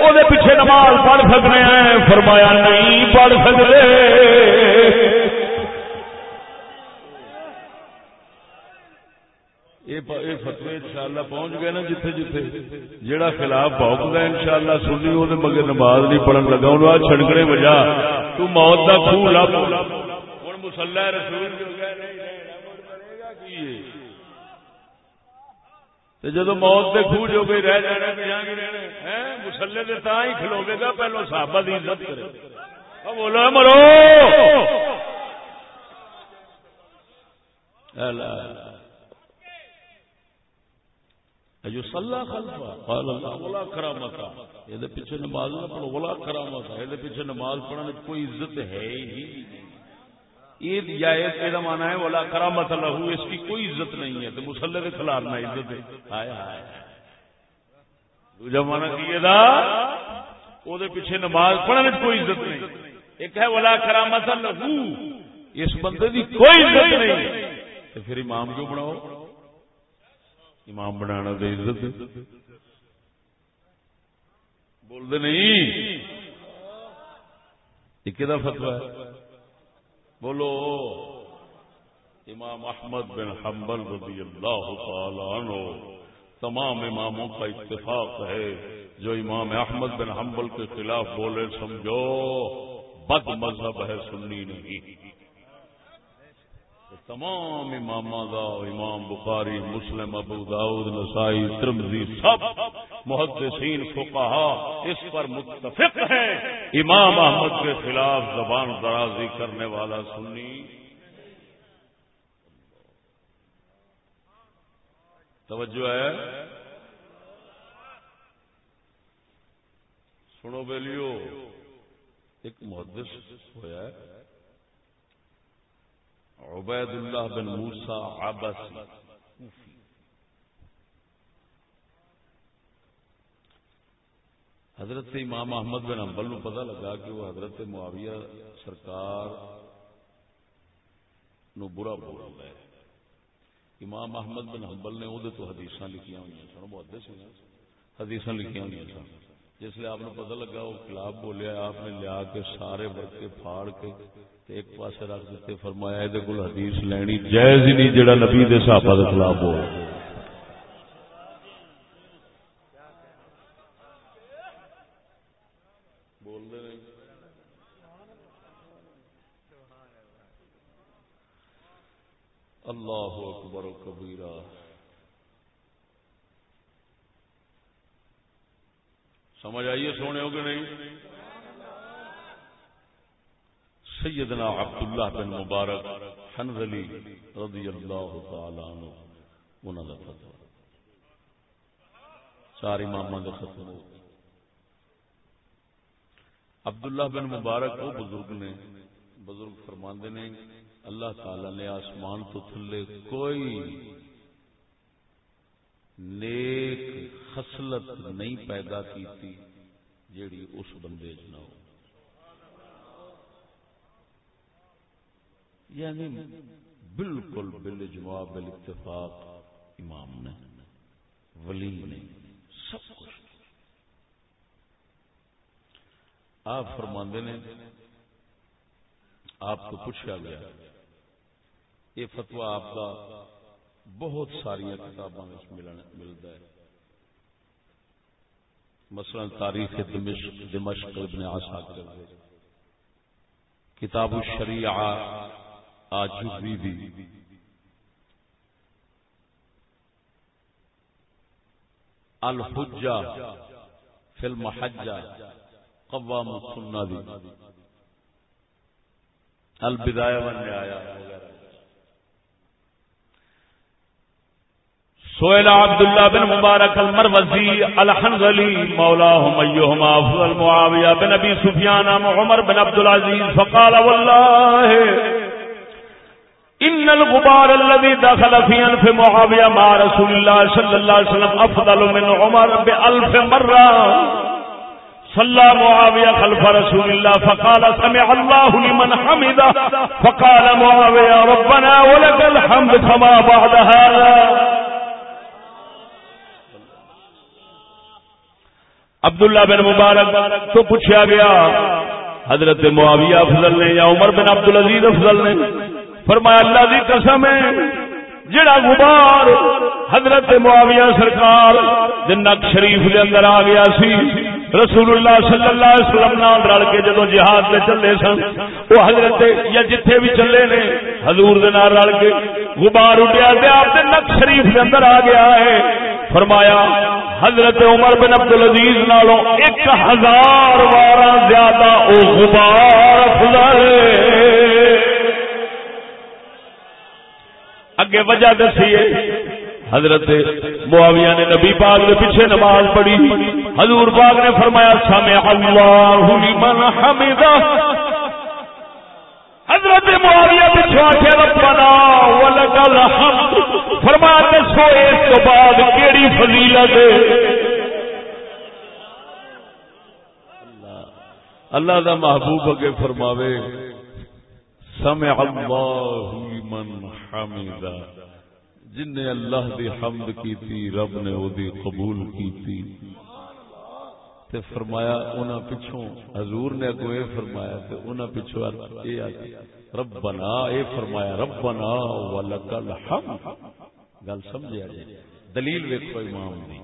او دے پیچھے نماز پڑھ سکنے ہیں؟ فرمایا، نہیں پڑھ سکتے۔ فتوی ان شاء اللہ پہنچ گئے نا جتھے جتھے۔ جہاں خلاف بہت ان شاء اللہ سنی وہ مگر نماز نہیں پڑھن لگا۔ انہوں چھڑکنے وجہ، تو موت کا خون لب۔ ہوں مسلح رسول جدو موت کے خوہ جو کوئی رہ جانا رہنا مسلے کے تا ہی کھلوے گا، پہلو صحابہ کی عزت کرے۔ بولو مرو! جو صلاح خلفا قال اللہ، ولا کرامتا یہ پیچھے نماز نہ پڑھو، ولا کرامتا یہ پیچھے نماز پڑھنے کوئی عزت ہے ہی نہیں۔ عید جائز یہ مانا ہے، ولا کرامت لہو، اس کی کوئی عزت نہیں ہے، تو مسلح کے خلاف نہ عزت ہے۔ ہائے ہائے۔ دوجا مانا کیے دا وہ پیچھے نماز پڑھنے کوئی عزت نہیں۔ ایک ہے، ولا کرامت لہو، اس بندے کی کوئی عزت نہیں۔ تو پھر امام کیوں بناؤ؟ امام بنانا تو عزت۔ بولتے نہیں۔ ایک فتوا ہے بولو۔ امام احمد بن حنبل رضی اللہ تعالی عنہ، تمام اماموں کا اتفاق ہے۔ جو امام احمد بن حنبل کے خلاف بولے، سمجھو، بد مذہب ہے، سنی نہیں۔ تمام امام دا، امام بخاری، مسلم، ابو داؤد، نسائی ترمزی سب محدثین فقہا، اس پر متفق ہیں۔ امام احمد کے خلاف زبان درازی کرنے والا سنی۔ توجہ ہے۔ سنو بیلیو، ایک محدث ہوا ہے۔ عبید اللہ بن موسا آبسی حضرت امام احمد بن امبل نو پتا لگا کہ وہ حضرت معاویہ سرکار نو برا بول رہا ہے۔ امام احمد بن حنبل نے وہ تو حدیث لکھیاں ہوئی سن محدث حدیث لکھیاں ہوئی سن۔ جس لیے آپ نے پتا لگا، وہ خلاف بولیا، آپ نے لیا کے سارے ورکے پھاڑ کے ایک پاس رکھ دیتے، فرمایا یہ کول حدیث لینی جائز ہی نہیں، جڑا نبی دے صحابہ دے خلاف ہو اللہ اکبر و کبیرہ سمجھ آئیے سونے ہو کہ نہیں سیدنا عبداللہ بن مبارک حنزلی رضی اللہ تعالی عنہ، انہوں نے فتوا چار امام نے ختم ہو۔ عبداللہ بن مبارک، وہ بزرگ نے، بزرگ فرماندے نے، اللہ تعالی نے آسمان تو تھلے کوئی نیک خصلت نہیں پیدا کی جیڑی اس بندے چ نہ ہو۔ یعنی بالکل بل جواب بل اتفاق امام نے، ولی نے، سب کچھ۔ آپ فرماندے نے، آپ کو پوچھا گیا، یہ فتوا آپ کا بہت ساری کتابوں میں ملتا ہے۔ مثلا تاریخ دمشق دمشق ابن عساکر کتاب الشریعہ آج بھی الحجہ فلم حجہ قوام السنہ دی۔ البدایہ بننے آیا۔ سوئل عبد الله بن مبارك المروزي الحنظلي مولاهم ايهما افضل معاويه بن ابي سفيان عمر بن عبد العزيز فقال والله ان الغبار الذي دخل في انف معاويه مع رسول الله صلى الله عليه وسلم افضل من عمر بالف مره صلى معاويه خلف رسول الله فقال سمع الله لمن حمده. فقال معاويه ربنا ولك الحمد كما بعد هذا. عبداللہ بن مبارک تو پوچھا گیا، حضرت معاویہ افضل نے یا عمر بن عبد العزیز افضل نے؟ فرمایا اللہ دی قسم ہے، جڑا غبار حضرت معاویہ سرکار جنت شریف دے اندر آ گیا سی، رسول اللہ صلی اللہ علیہ وسلم نال رل کے جدو جہاد تے چلے سن، وہ حضرت یا جتھے بھی چلے نے، حضور دے نال رل کے غبار اٹھیا تے آپ دے نق شریف دے اندر آ گیا ہے۔ فرمایا، حضرت عمر بن عبد العزیز نالوں ایک ہزار بارہ زیادہ او غبار افضل ہے۔ اگے وجہ دسی حضرت معاویہ نے نبی پاک کے پیچھے نماز پڑھی۔ حضور پاک نے فرمایا، سمع اللہ لمن حمدہ۔ حضرت معاویہ پیچھے آٹھے ربنا ولک الحمد۔ فرمایا دسو اس تو بعد کیڑی فضیلت اللہ دا محبوب اگے فرماوے۔ سمع اللہ لمن حمدہ جن نے اللہ دی حمد کی تھی رب نے وہ دی قبول کی تھی تے فرمایا انہاں پچھوں حضور نے اگو اے فرمایا، تے انہاں پچھوں اے ربنا، اے فرمایا، ربنا ولک الحمد۔ گل سمجھیا جی دلیل ویکھو امام دی۔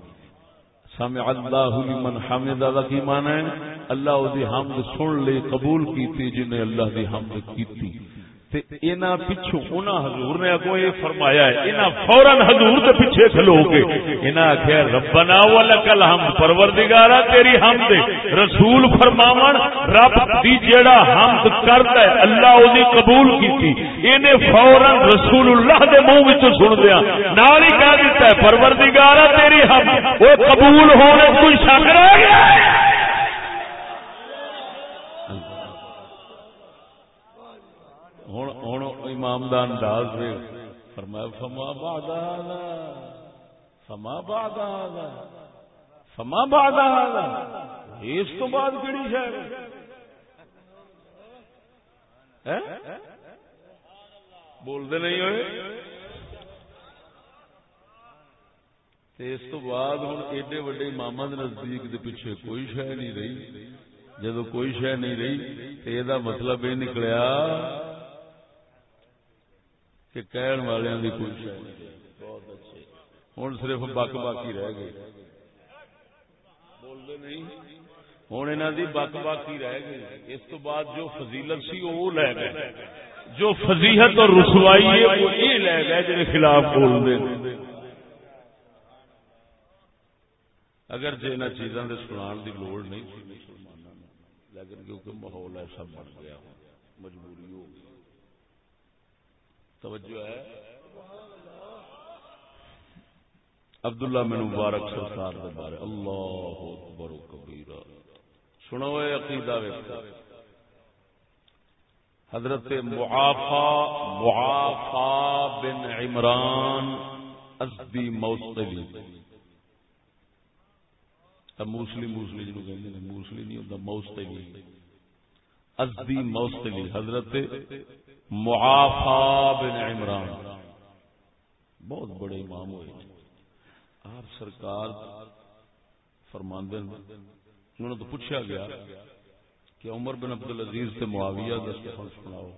سمع اللہ لمن حمد دا کی معنی ہے اللہ دی حمد سن لی، قبول کیتی، جنہیں اللہ دی حمد کیتی۔ اینا پچھو حضور نے اگو یہ فرمایا ہے فورن حضور کے پیچھے کھلو گے۔ انہاں آخیا ربنا ولکل حمد پروردگارا تیری حمد رسول فرماون، رب دی جیڑا حمد کردا ہے، اللہ او دی قبول کیتی۔ اینے فورن رسول اللہ دے منہ وچ سن دیا۔ نال ہی کہہ دیتا ہے، پروردگارا تیری حمد او قبول ہونے کوئی شک رہ گیا۔ ہے امام دا انداز وے فرمایا فما بعد هذا فما بعد هذا فما بعد هذا اس تو بعد کیڑی شے بول دے نہیں ہوئے اس تو بعد ہوں ایڈے وڈے امام نزدیک دے پیچھے کوئی شہ نہیں رہی جدو کوئی شہ نہیں رہی تو یہ مطلب یہ نکلیا کہ کہن والے دی کوئی شاید بہت اچھے۔ ہوں صرف بک باقی رہ گئے۔ بولتے نہیں۔ ہوں انہوں دی بک باقی رہ گئی اس تو بعد جو فضیلت سی وہ لے گئے۔ جو فضیحت اور رسوائی ہے وہ یہ لے گئے جن خلاف بول دے اگر جی ان چیزوں کے سنان کی لوڑ نہیں تھی مسلمانوں لیکن کیونکہ ماحول ایسا بن گیا مجبوری ہو گئی۔ توجہ ہے۔ عبداللہ میں مبارک سرکار کے بارے۔ اللہ اکبر کبیرہ۔ سنو عقیدہ ویکھو۔ حضرت معافا معافا بن عمران ازدی موسلی موسلی موسلی جنوب کہ موسلی نہیں ہوتا موسلی ازدی موسلی حضرت معافا بن عمران۔ بہت بڑے امام ہوئے۔ آپ سرکار فرماندے انہوں نے تو پوچھا گیا کہ عمر بن عبد العزیز سے معاویہ دستخط سناؤ۔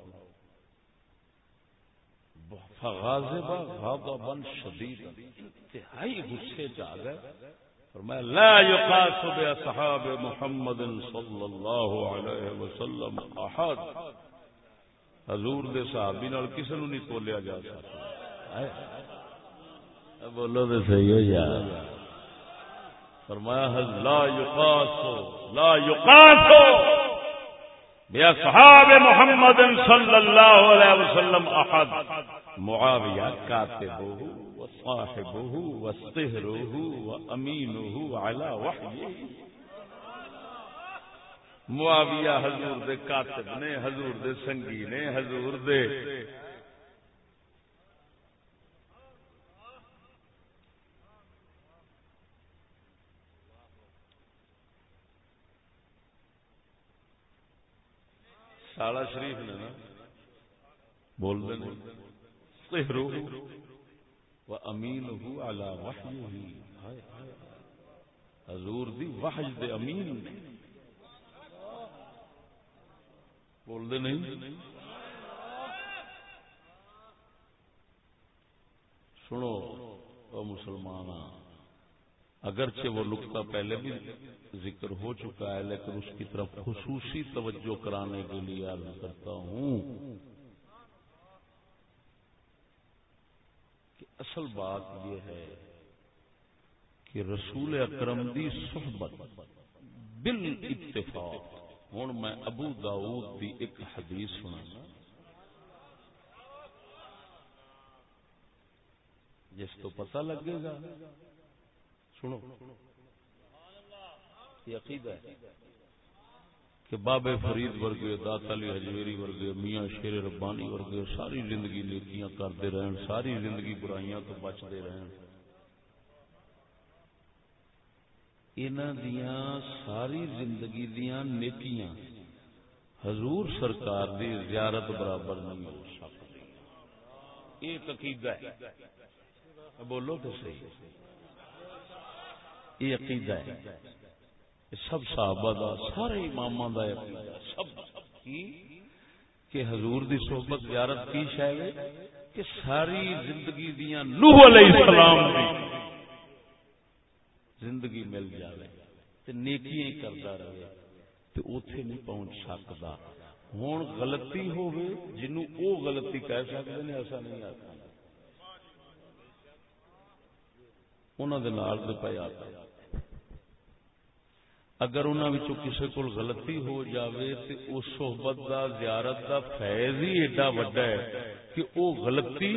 فغاضبا غضبا شدید۔ انتہائی غصے چ گئے۔ فرمایا، لا يقاس باصحاب محمد صلی اللہ علیہ وسلم احد۔ حضور دے صحابی نال کسے نو نہیں تولیا جا سکتا۔ بولو تو صحیح ہو جا۔ فرمایا لا یقاسو لا یقاسو بیا صحاب محمد صلی اللہ علیہ وسلم احد۔ معاویہ کاتبہ وصاحبہ وصہرہ وامینہ علی وحیہ۔ معاویہ حضور دے کاتب نے، حضور دے سنگی نے، حضور دے۔ سالا شریف نے نا بول دے و امین ہو الا وحی حضور دی وحج دے امین بول دے نہیں؟ سنو مسلمان اگرچہ وہ نقطہ پہلے بھی ذکر ہو چکا ہے، لیکن اس کی طرف خصوصی توجہ کرانے کے لیے عرض کرتا ہوں کہ اصل بات یہ ہے کہ رسول اکرم دی صحبت بال اتفاق ہوں میں ابو داؤد دی ایک حدیث سنا جس تو پتہ لگے گا۔ سنو۔ یہ عقیدہ ہے کہ بابے فرید ورگے دات علی حجویری ورگے، میاں شیر ربانی ورگے، ساری زندگی نیکیاں کرتے رہن، ساری زندگی برائیاں تو بچتے رہن۔ دیاں ساری زندگی دیاں نیکیاں حضور سرکار دی زیارت برابر نہیں ہو سکتی۔ یہ عقیدہ ہے۔ بولو تو صحیح۔ یہ عقیدہ ہے۔ سب صحابہ دا، سارے امام دا سب کی کہ حضور دی صحبت زیارت کی شاید کہ ساری زندگی دیاں نوح علیہ السلام دی۔ زندگی مل جائے تو نیکیاں ہی کرتا رہے تو اتے نہیں پہنچ سکتا ہوں غلطی ہوگی جنوں او غلطی کہہ سکتے ہیں ایسا نہیں آتا پہ آتا۔ اگر انہوں کسی کو غلطی ہو جاوے تو اس صحبت دا، زیارت دا فیض ہی ایڈا وڈا ہے کہ وہ غلطی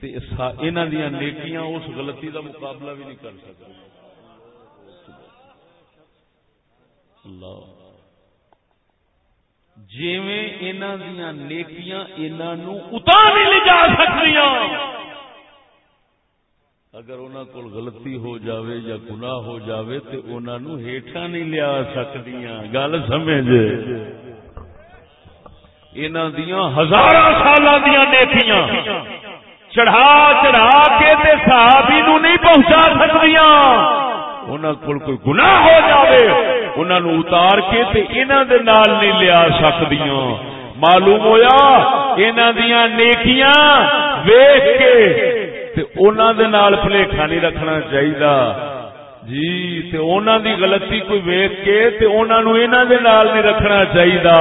انہوں دیا نیکیاں اس غلطی دا مقابلہ بھی نہیں کر اللہ. سکتے دیا نیکیاں اتار نہیں لے جا سکتی اگر انہوں کو غلطی ہو جاوے یا گناہ ہو جاوے تو انہوں ہیٹھا نہیں لیا سکتی گل سمجھ؟ دیا ہزار سال دیا نیکیاں. چڑھا چڑھا کے صحابی نو نہیں پہنچا سکتی انہوں کو کوئی گناہ ہو جاوے انہوں نے اتار کے تے انہوں دے نال نہیں لیا سکتی معلوم ہویا؟ انہوں دیا نیکیاں ویخ کے تے انہوں دے نال پلیکھا نہیں رکھنا چاہیے جی تے انہوں دی غلطی کوئی ویخ کے تے انہوں نے انہوں دے نال نہیں رکھنا چاہیے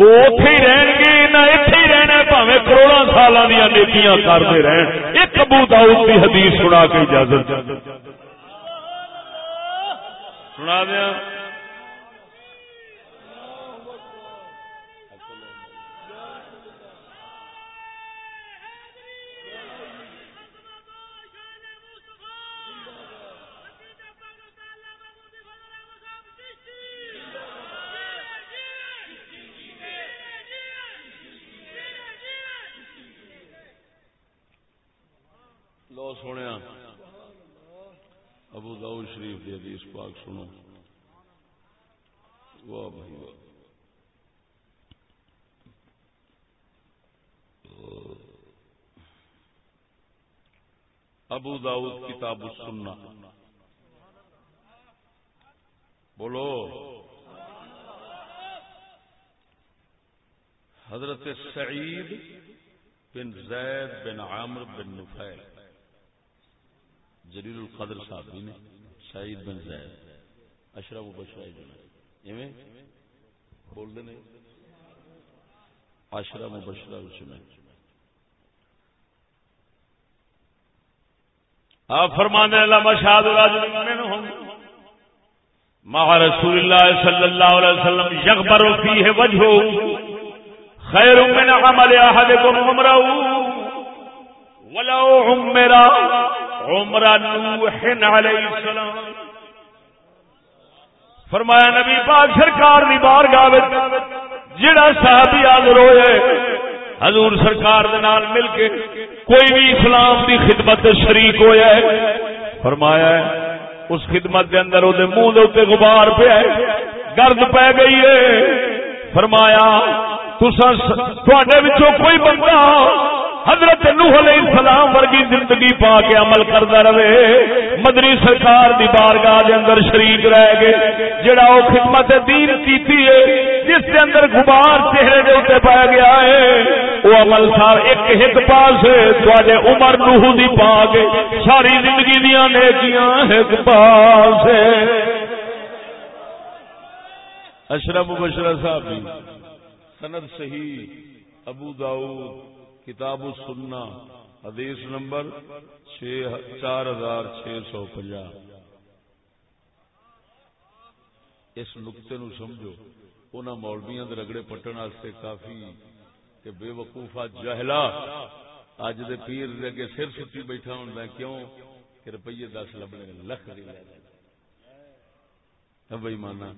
وہ اتے ہی رہن گے انہیں اتے ہی رہنا پاوے کروڑوں سال دیا نیکیاں کرتے رہن۔ ایک ابو داؤد کی حدیث سنا کے اجازت۔ سنا دیا حدیث پاک سنو۔ واہ بھائی، واہ۔ ابو داؤد کتاب سننا بولو۔ حضرت سعید بن زید بن عامر بن نفیل، جلیل القدر صاحب نے۔ سعید بن زید، اشرف و بشرا ایویں؟ بول دے اشرف و بشرا اس آپ فرمانے اللہ مشاہد راجل مع رسول اللہ صلی اللہ علیہ وسلم یغبر فیہ وجہو خیر من عمل احدکم عمرہ۔ ولو عمره عمرہ عمر نوح علیہ السلام۔ فرمایا، نبی پاک سرکار دی بارگاہ جڑا صحابی حاضر ہوئے حضور سرکار دے نال مل کے کوئی بھی اسلام دی خدمت شریک ہویا ہے فرمایا ہے اس خدمت دے اندر او دے منہ دے اوتے غبار پیا ہے، گرد پے گئی ہے۔ فرمایا، تساں تواڈے وچوں کوئی بندہ حضرت نوح علیہ السلام ورگی زندگی پا کے عمل کرتا رہے۔ مدری سرکار دی بارگاہ دے اندر شریک رہ گئے۔ جڑا او خدمت دین کیتی ہے، جس دے اندر غبار چہرے دے اوتے پایا گیا ہے وہ عمل سار ایک ایک پاس تواڈے عمر نوح دی پا کے ساری زندگی دیاں نیکیاں ایک پاس اشرف بشرا صاحب جی، سند صحیح، ابو داؤد کتاب السنہ، حدیث نمبر چار ہزار چھ سو پنجا اس نقطے نو سمجھو، انہاں مولویاں دے رگڑے پٹن واسطے کافی کہ بے وقوفا جہلا اج دے پیر دے اگے سر سٹی بیٹھا ہوندا کیوں؟ کہ روپیے دس لبنے، لکھ دی لے ہاں بھائی مانا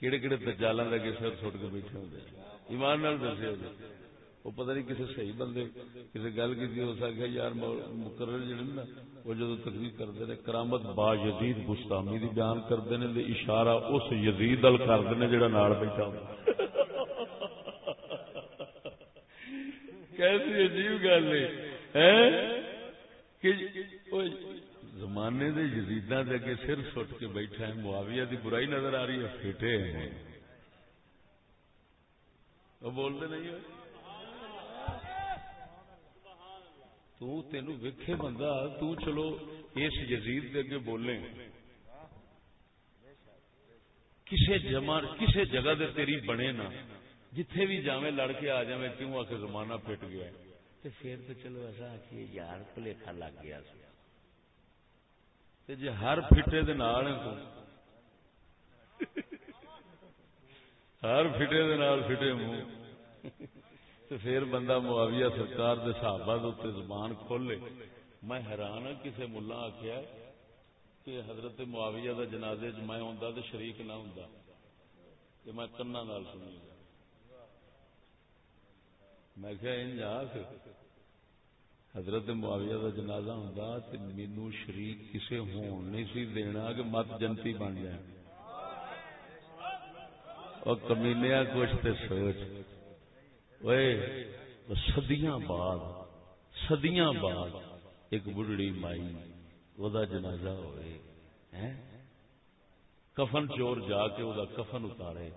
کہڑے کہڑے دجالاں دے اگے سر سٹ کے بیٹھے ہوندے ایمان نال دسیا جی۔ وہ پتہ نہیں کسی صحیح بندے کسی گل کی ہو سکتا یار مقرر جڑے نا، وہ جدو تقریر کرتے ہیں کرامت با یزید گستامی دی بیان کرتے ہیں اشارہ اس یزید ال کرتے ہیں جڑا نال بیٹھا کیسی عجیب گل ہے زمانے دے یزیداں دے اگے سر سٹ کے بیٹھا ہے، معاویہ دی برائی نظر آ رہی ہے پھٹے ہیں۔ وہ بولتے نہیں ہوئے تو تینو ویکھے بندہ تو چلو اس یزید دے اگے بولے۔ کسے جمع کسے جگہ دے تیری بنے نا جتھے بھی جاویں لڑ کے آ جاویں کیوں آ کے زمانہ پھٹ گیا؟ تے پھر تو چلو ایسا آخیے یار پلیکھا لگ گیا سی تے جے ہر پھٹے دے نال تو۔ ہر پھٹے دے نال پھٹے منہ تو پھر بندہ معاویہ سرکار دے صحابہ دے زبان کھولے۔ میں حیران ہوں کسی ملا آخیا کہ حضرت معاویہ دا جنازے چ میں ہوں تو شریک نہ ہوں کہ میں کنا نال سنی میں کیا انج آخ حضرت معاویہ دا جنازہ ہوں تو مینو شریک کسے ہون نہیں سی دینا کہ مت جنتی بن جائے۔ اور کمینیا کچھ تے سوچ۔ سدیاں بعد سدیاں بعد ایک بڑھڑی مائی، وہ جنازہ ہوئے کفن چور جا کے وہ کفن اتارے،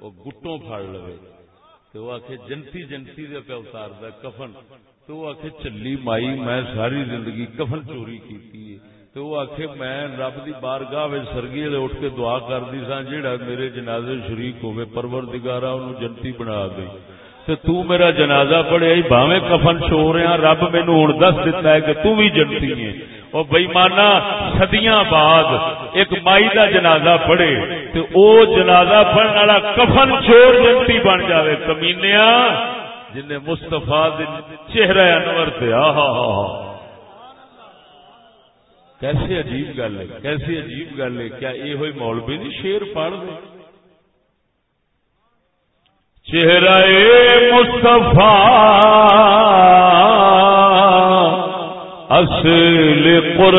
وہ گٹوں پھاڑ لوے، تو وہ جنتی جنتی دے پہ اتار دا کفن، تو وہ چلی مائی، میں ساری زندگی کفن چوری کی تو وہ آخ میں رب دی بارگاہ سرگی اٹھ کے دعا کر دی سا جہاں میرے جنازے شریک ہوئے پرور دگارا انہوں جنتی بنا گئی تے تو میرا جنازہ پڑھے باویں کفن چھو رہا ہاں، رب مینو ہوں دس دیتا ہے کہ تو بھی جنتی ہے اور بئی مانا سدیاں بعد ایک مائی دا جنازہ پڑھے تے او جنازہ پڑھنے والا کفن چور جنتی بن جاوے۔ کمینیا جن نے مستفا چہرہ انور تے، آہا کیسے عجیب گل ہے کیسے عجیب گل ہے۔ کیا یہ ہوئی مولوی نہیں شیر پڑھ دے؟ چہرہ مصطفیٰ اصل قر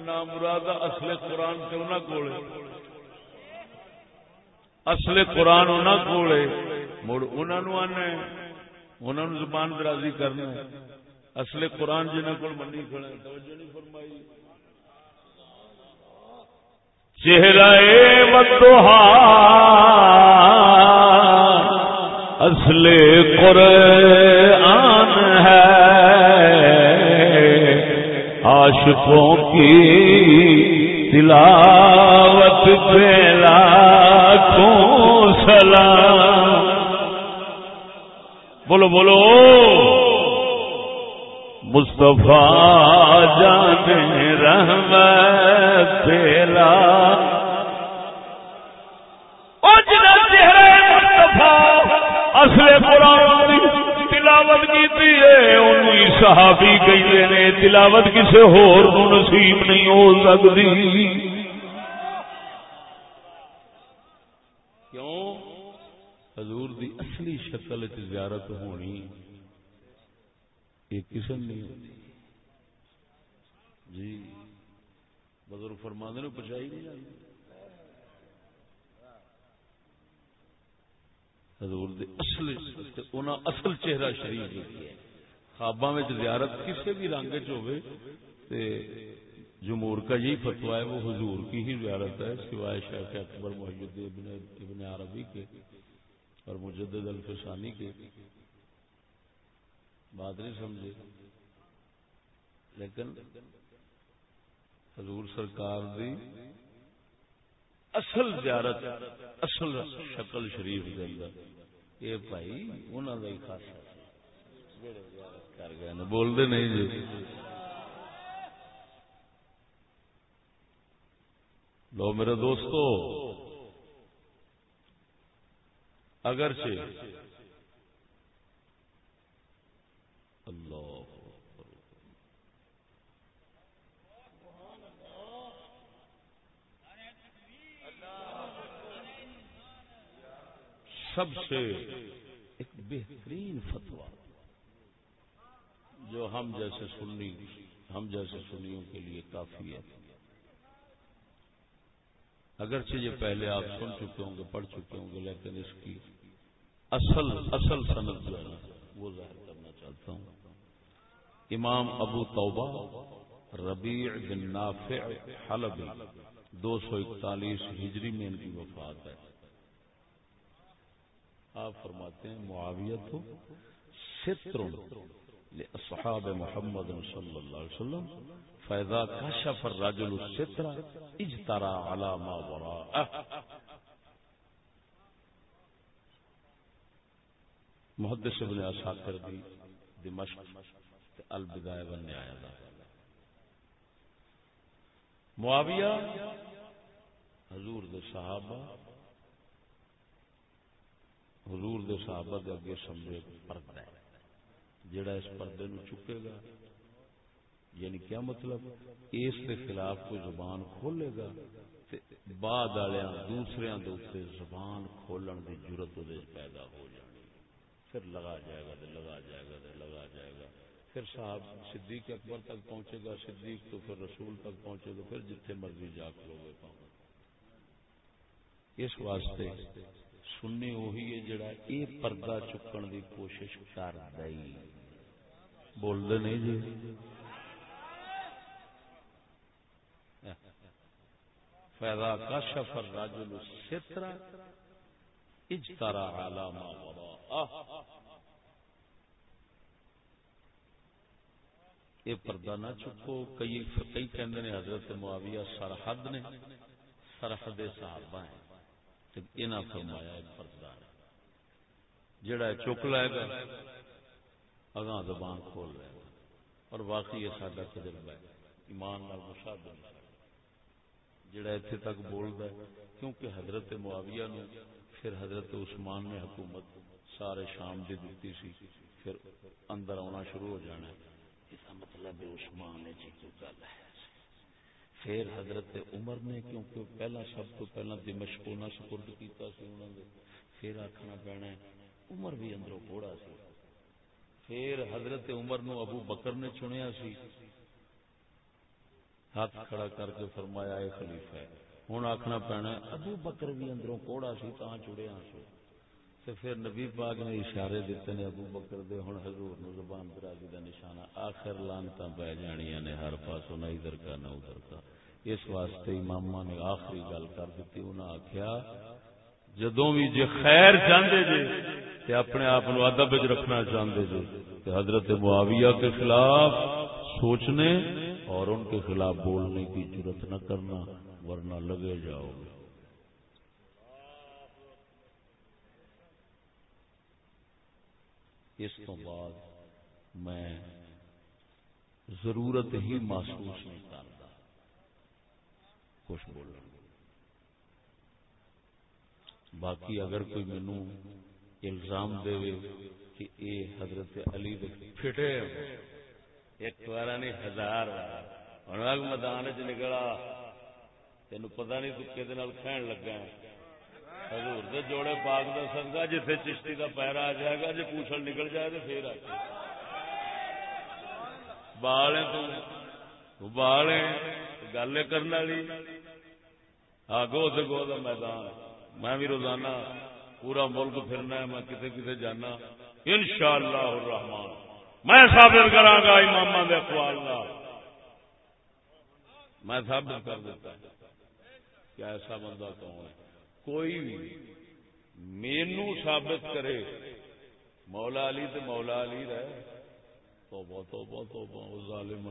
نام مراد اصل قرآن سے انہوں کو اصل قرآن انہوں کو مڑ انہوں آنا انہوں زبان درازی کرنا اصل قرآن جنہوں کو منی کھڑے توجہ نہیں فرمائی۔ چہرہ مدوہا اصل قرآن ہے۔ عاشقوں کی تلاوت پہ لاکھوں سلام؟ بولو بولو۔ مصطفیٰ جان رحمت پیلا اصل قرآن تلاوت کی صحابی کہتے نے، تلاوت کسی ہور نصیب نہیں ہو سکتی حضور دی اصلی شکل چ زیارت ہونی، یہ قسم نہیں ہوتی جی بزرگ فرماندے پچائی نہیں جاتی حضور دے اصل انہاں اصل چہرہ شریف ہے۔ خواباں میں زیارت کسی بھی رنگ چ جمہور کا یہی فتوا ہے، وہ حضور کی ہی زیارت ہے، سوائے شیخ اکبر محمد ابن عربی کے۔ اور مجدد الفسانی کے بات نہیں سمجھے۔ لیکن حضور سرکار دی اصل زیارت، اصل شکل شریف دے اندر۔ یہ بھائی انہوں کا ہی خاصا کر گئے بولتے نہیں جی۔ لو میرے دوستو اگرچہ اللہ سب سے ایک بہترین فتوا جو ہم جیسے سنی ہم جیسے سنیوں کے لیے کافی ہے۔ اگرچہ یہ پہلے آپ سن چکے ہوں گے، پڑھ چکے ہوں گے، لیکن اس کی اصل اصل صنعت جو ہے وہ ظاہر کرنا چاہتا ہوں۔ امام ابو توبہ، ربیع بن نافع، حلبی، دو سو اکتالیس ہجری میں ان کی وفات ہے۔ آپ فرماتے ہیں معاویت ہو ستر اصحاب محمد صلی اللہ علیہ وسلم فیضا کشف الرجل الستر اجترا على ما وراءه. محدث ابن اساکر دی دمشق البدایہ والنہایہ دا۔ معاویہ، حضور دے صحابہ، حضور دے صحابہ دے اگے سمجھے پردہ ہے۔ جڑا اس پردے نو چکے گا۔ یعنی کیا مطلب؟ اس کے خلاف کوئی زبان کھولے گا بعد دوسرے زبان کھولن کی ضرورت پیدا ہو جانی پھر لگا جائے گا لگا جائے گا لگا جائے گا۔ پھر صاحب صدیق اکبر تک پہنچے گا، صدیق تو پھر رسول تک پہنچے گا، پھر جتنے مرضی جا کھلو گے اس واسطے سننے وہی ہے جڑا یہ پردہ چکن دی کوشش کر رہی بول دے نہیں جی فیضا کشف الرجل الستر اجترا على وراء یہ پردہ نہ چکو کئی کئی کہندے نے حضرت معاویہ سرحد نے سرحد صحابہ ہیں فرمایا پردہ جڑا چک لائے گا اگاں زبان کھول لے گا اور واقعی یہ سارا تجربہ ہے۔ ایمان نال مشاہدہ جڑا اتنے تک بولتا ہے، کیونکہ حضرت معاویہ نو پھر حضرت عثمان نے حکومت سارے شام دی دیتی سی، پھر اندر آنا شروع ہو جانا ہے۔ اس کا مطلب عثمان نے جی گل ہے۔ پھر حضرت عمر نے، کیونکہ پہلا سب تو پہلا دمشق نہ سپرد کیتا سی انہوں نے پھر آخنا پینا ہے، عمر بھی اندروں کوڑا سی۔ پھر حضرت عمر نو ابو بکر نے چنیا سی۔ ہاتھ کھڑا کر کے فرمایا، اے خلیفہ ہے ہوں آخنا پینا، ابو بکر بھی اندروں کوڑا سی تا چڑیا سو۔ تو پھر نبی پاک نے اشارے دیتے نے ابو بکر دے ہوں حضور نو زبان درازی دا نشانہ، آخر لانتا پہ جانیا نے، ہر پاسوں نہ ادھر کا نہ ادھر کا۔ اس واسطے امام نے آخری گل کر دیتی انہاں آخیا جدوں بھی جے خیر چاہتے جے، تے اپنے آپ ادب رکھنا چاہتے جے۔ تے حضرت معاویہ کے خلاف سوچنے اور ان کے خلاف بولنے کی ضرورت نہ کرنا، ورنہ لگے جاؤ گے۔ اس تو بعد میں ضرورت ہی محسوس نہیں کرتا۔ کچھ بول باقی اگر کوئی مینو الزام دے کہ اے حضرت علی فٹے ایک بار نہیں، ہزار بار میدان چ نکلا تین پتا نہیں تو کہ کھین لگا۔ حضور دے جوڑے پاک دا سنگا، جتھے چشتی دا پیرا آ جائے گا جی پوچھل نکل جائے تو پھر آ بال تو بال گل کرنے والی۔ ہاں گو سے گو دا میدان۔ میں بھی روزانہ پورا ملک پھرنا ہے، میں کتے کتے جانا۔ ان شاء اللہ الرحمان میں ثابت کرا گا امام دے اخبار میں ثابت کر دیتا ہوں کیا ایسا بندہ کون ہے۔ کوئی بھی مینو ثابت کرے، مولا علی تو مولا علی رہے۔ تو بہت بہت ظالم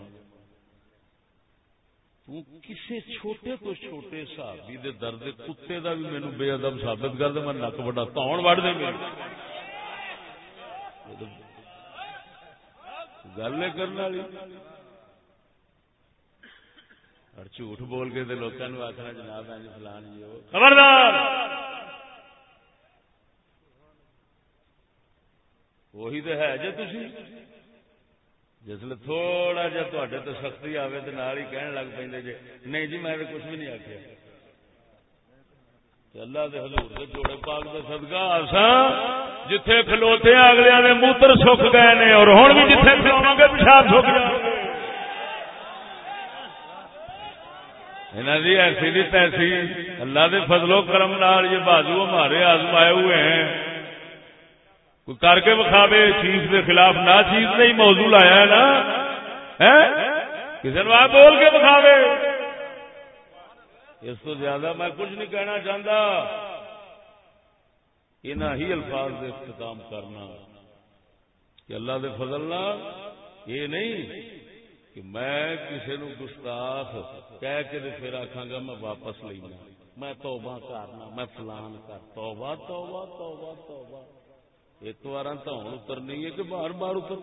کسی چھوٹے تو چھوٹے صحابی دے درد کتے دا بھی مینو بے ادب ثابت کر دے، میں نک بڑا تاؤن وڑ دے گل کرنے والی۔ اور جھوٹ بول کے لوگوں آخنا جناب ہے فلان جی خبردار! وہی تو ہے جی تھی جسل تھوڑا جا تے تو سختی آئے تو نال ہی کہنے لگ پہ جی نہیں جی میں کچھ بھی نہیں آخیا اللہ دے حضور دے جوڑے پاک دے صدقہ آسا جتھے کھلوتے اگلے دے موتر سک گئے نے اور ہوں بھی جتھے کھلو گے، پیشاب سک جائے ایسی تیسی، اللہ دے فضل و کرم نال یہ بازو ہمارے آزمائے ہوئے ہیں۔ کر کے بخاوے چیف کے خلاف نہ چیز نہیں، موضوع لایا ہے نا۔ کسی نے بول کے بخاوے اس تو زیادہ میں کچھ نہیں کہنا چاہتا۔ انہ ہی الفاظ سے اختتام کرنا۔ کہ اللہ دے فضل نہ یہ نہیں کہ میں کسی نو گستاخ کہہ کے پھر آخا گا میں واپس لینا۔ میں توبہ کرنا، میں فلان کر۔ توبہ توبہ توبہ توبہ۔ ایک بار تو ہوں اترنی ہے کہ بار بار اتر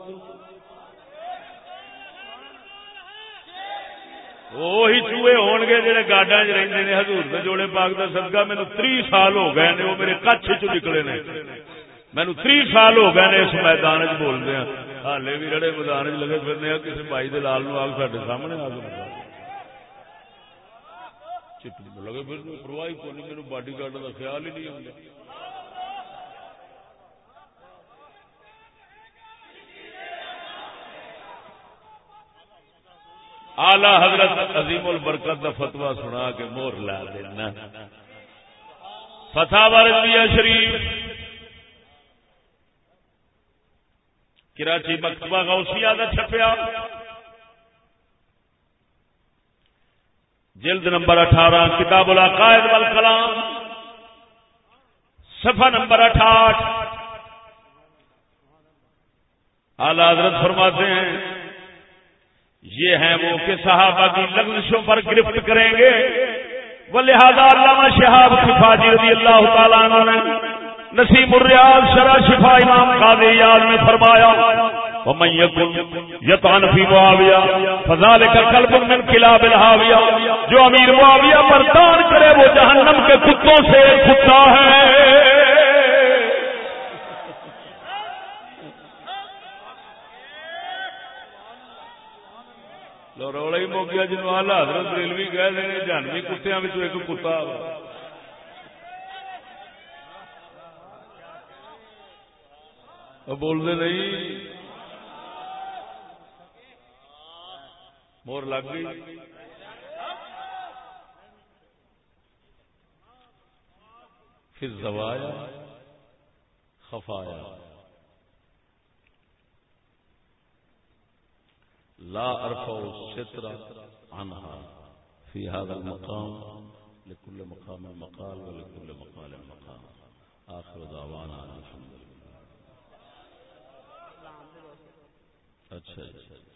وہی چوہے ہون گے جہے گاڈا چ ہیں ہزور کے جوڑے پاک کا سدگا مینو تری سال ہو گئے نے، وہ میرے کچھ چ نکلے نے۔ مینو تری سال ہو گئے نے اس میدان چ بولتے ہیں ہالے بھی رڑے میدان چ لگے پھرنے ہیں کسی بائی دے لال نو آگ سڈے سامنے آ گئے لگے پھر پرواہ کو نہیں میرے باڈی گارڈ کا خیال ہی نہیں آتا آلہ حضرت عظیم البرکت کا فتوا سنا کے مور لا دینا۔ فتح ورزیا شریف۔ کراچی مکتبہ غوثیہ کا چھپیا۔ جلد نمبر اٹھارہ، کتاب العقائد والکلام۔ صفحہ نمبر اٹھاٹھ۔ آلہ حضرت فرماتے ہیں یہ ہیں وہ کہ صحابہ کی لغزشوں پر گرفت کریں گے۔ وہ لہٰذا علامہ شہاب شفاجی رضی اللہ تعالیٰ عنہ نے نسیم الریاض شرح شفا امام قاضی یاد میں فرمایا، ومن يكن يطعن في معاوية فذلك قلب من كلاب الهاوية جو امیر معاویہ پر دان کرے، وہ جہنم کے کتوں سے کتا ہے۔ رولا ہی موکیا جنوب آلہ حضرت ریلوی کہہ دیں جانوی کتیا ایک کتا بولتے نہیں۔ مور لگ گئی۔ پھر زوایا، خفایا۔ لا أرفع الستر عنها. في هذا المقام لكل مقام مقال ولكل مقال مقام آخر دعوانا الحمد لله. اچھا اچھا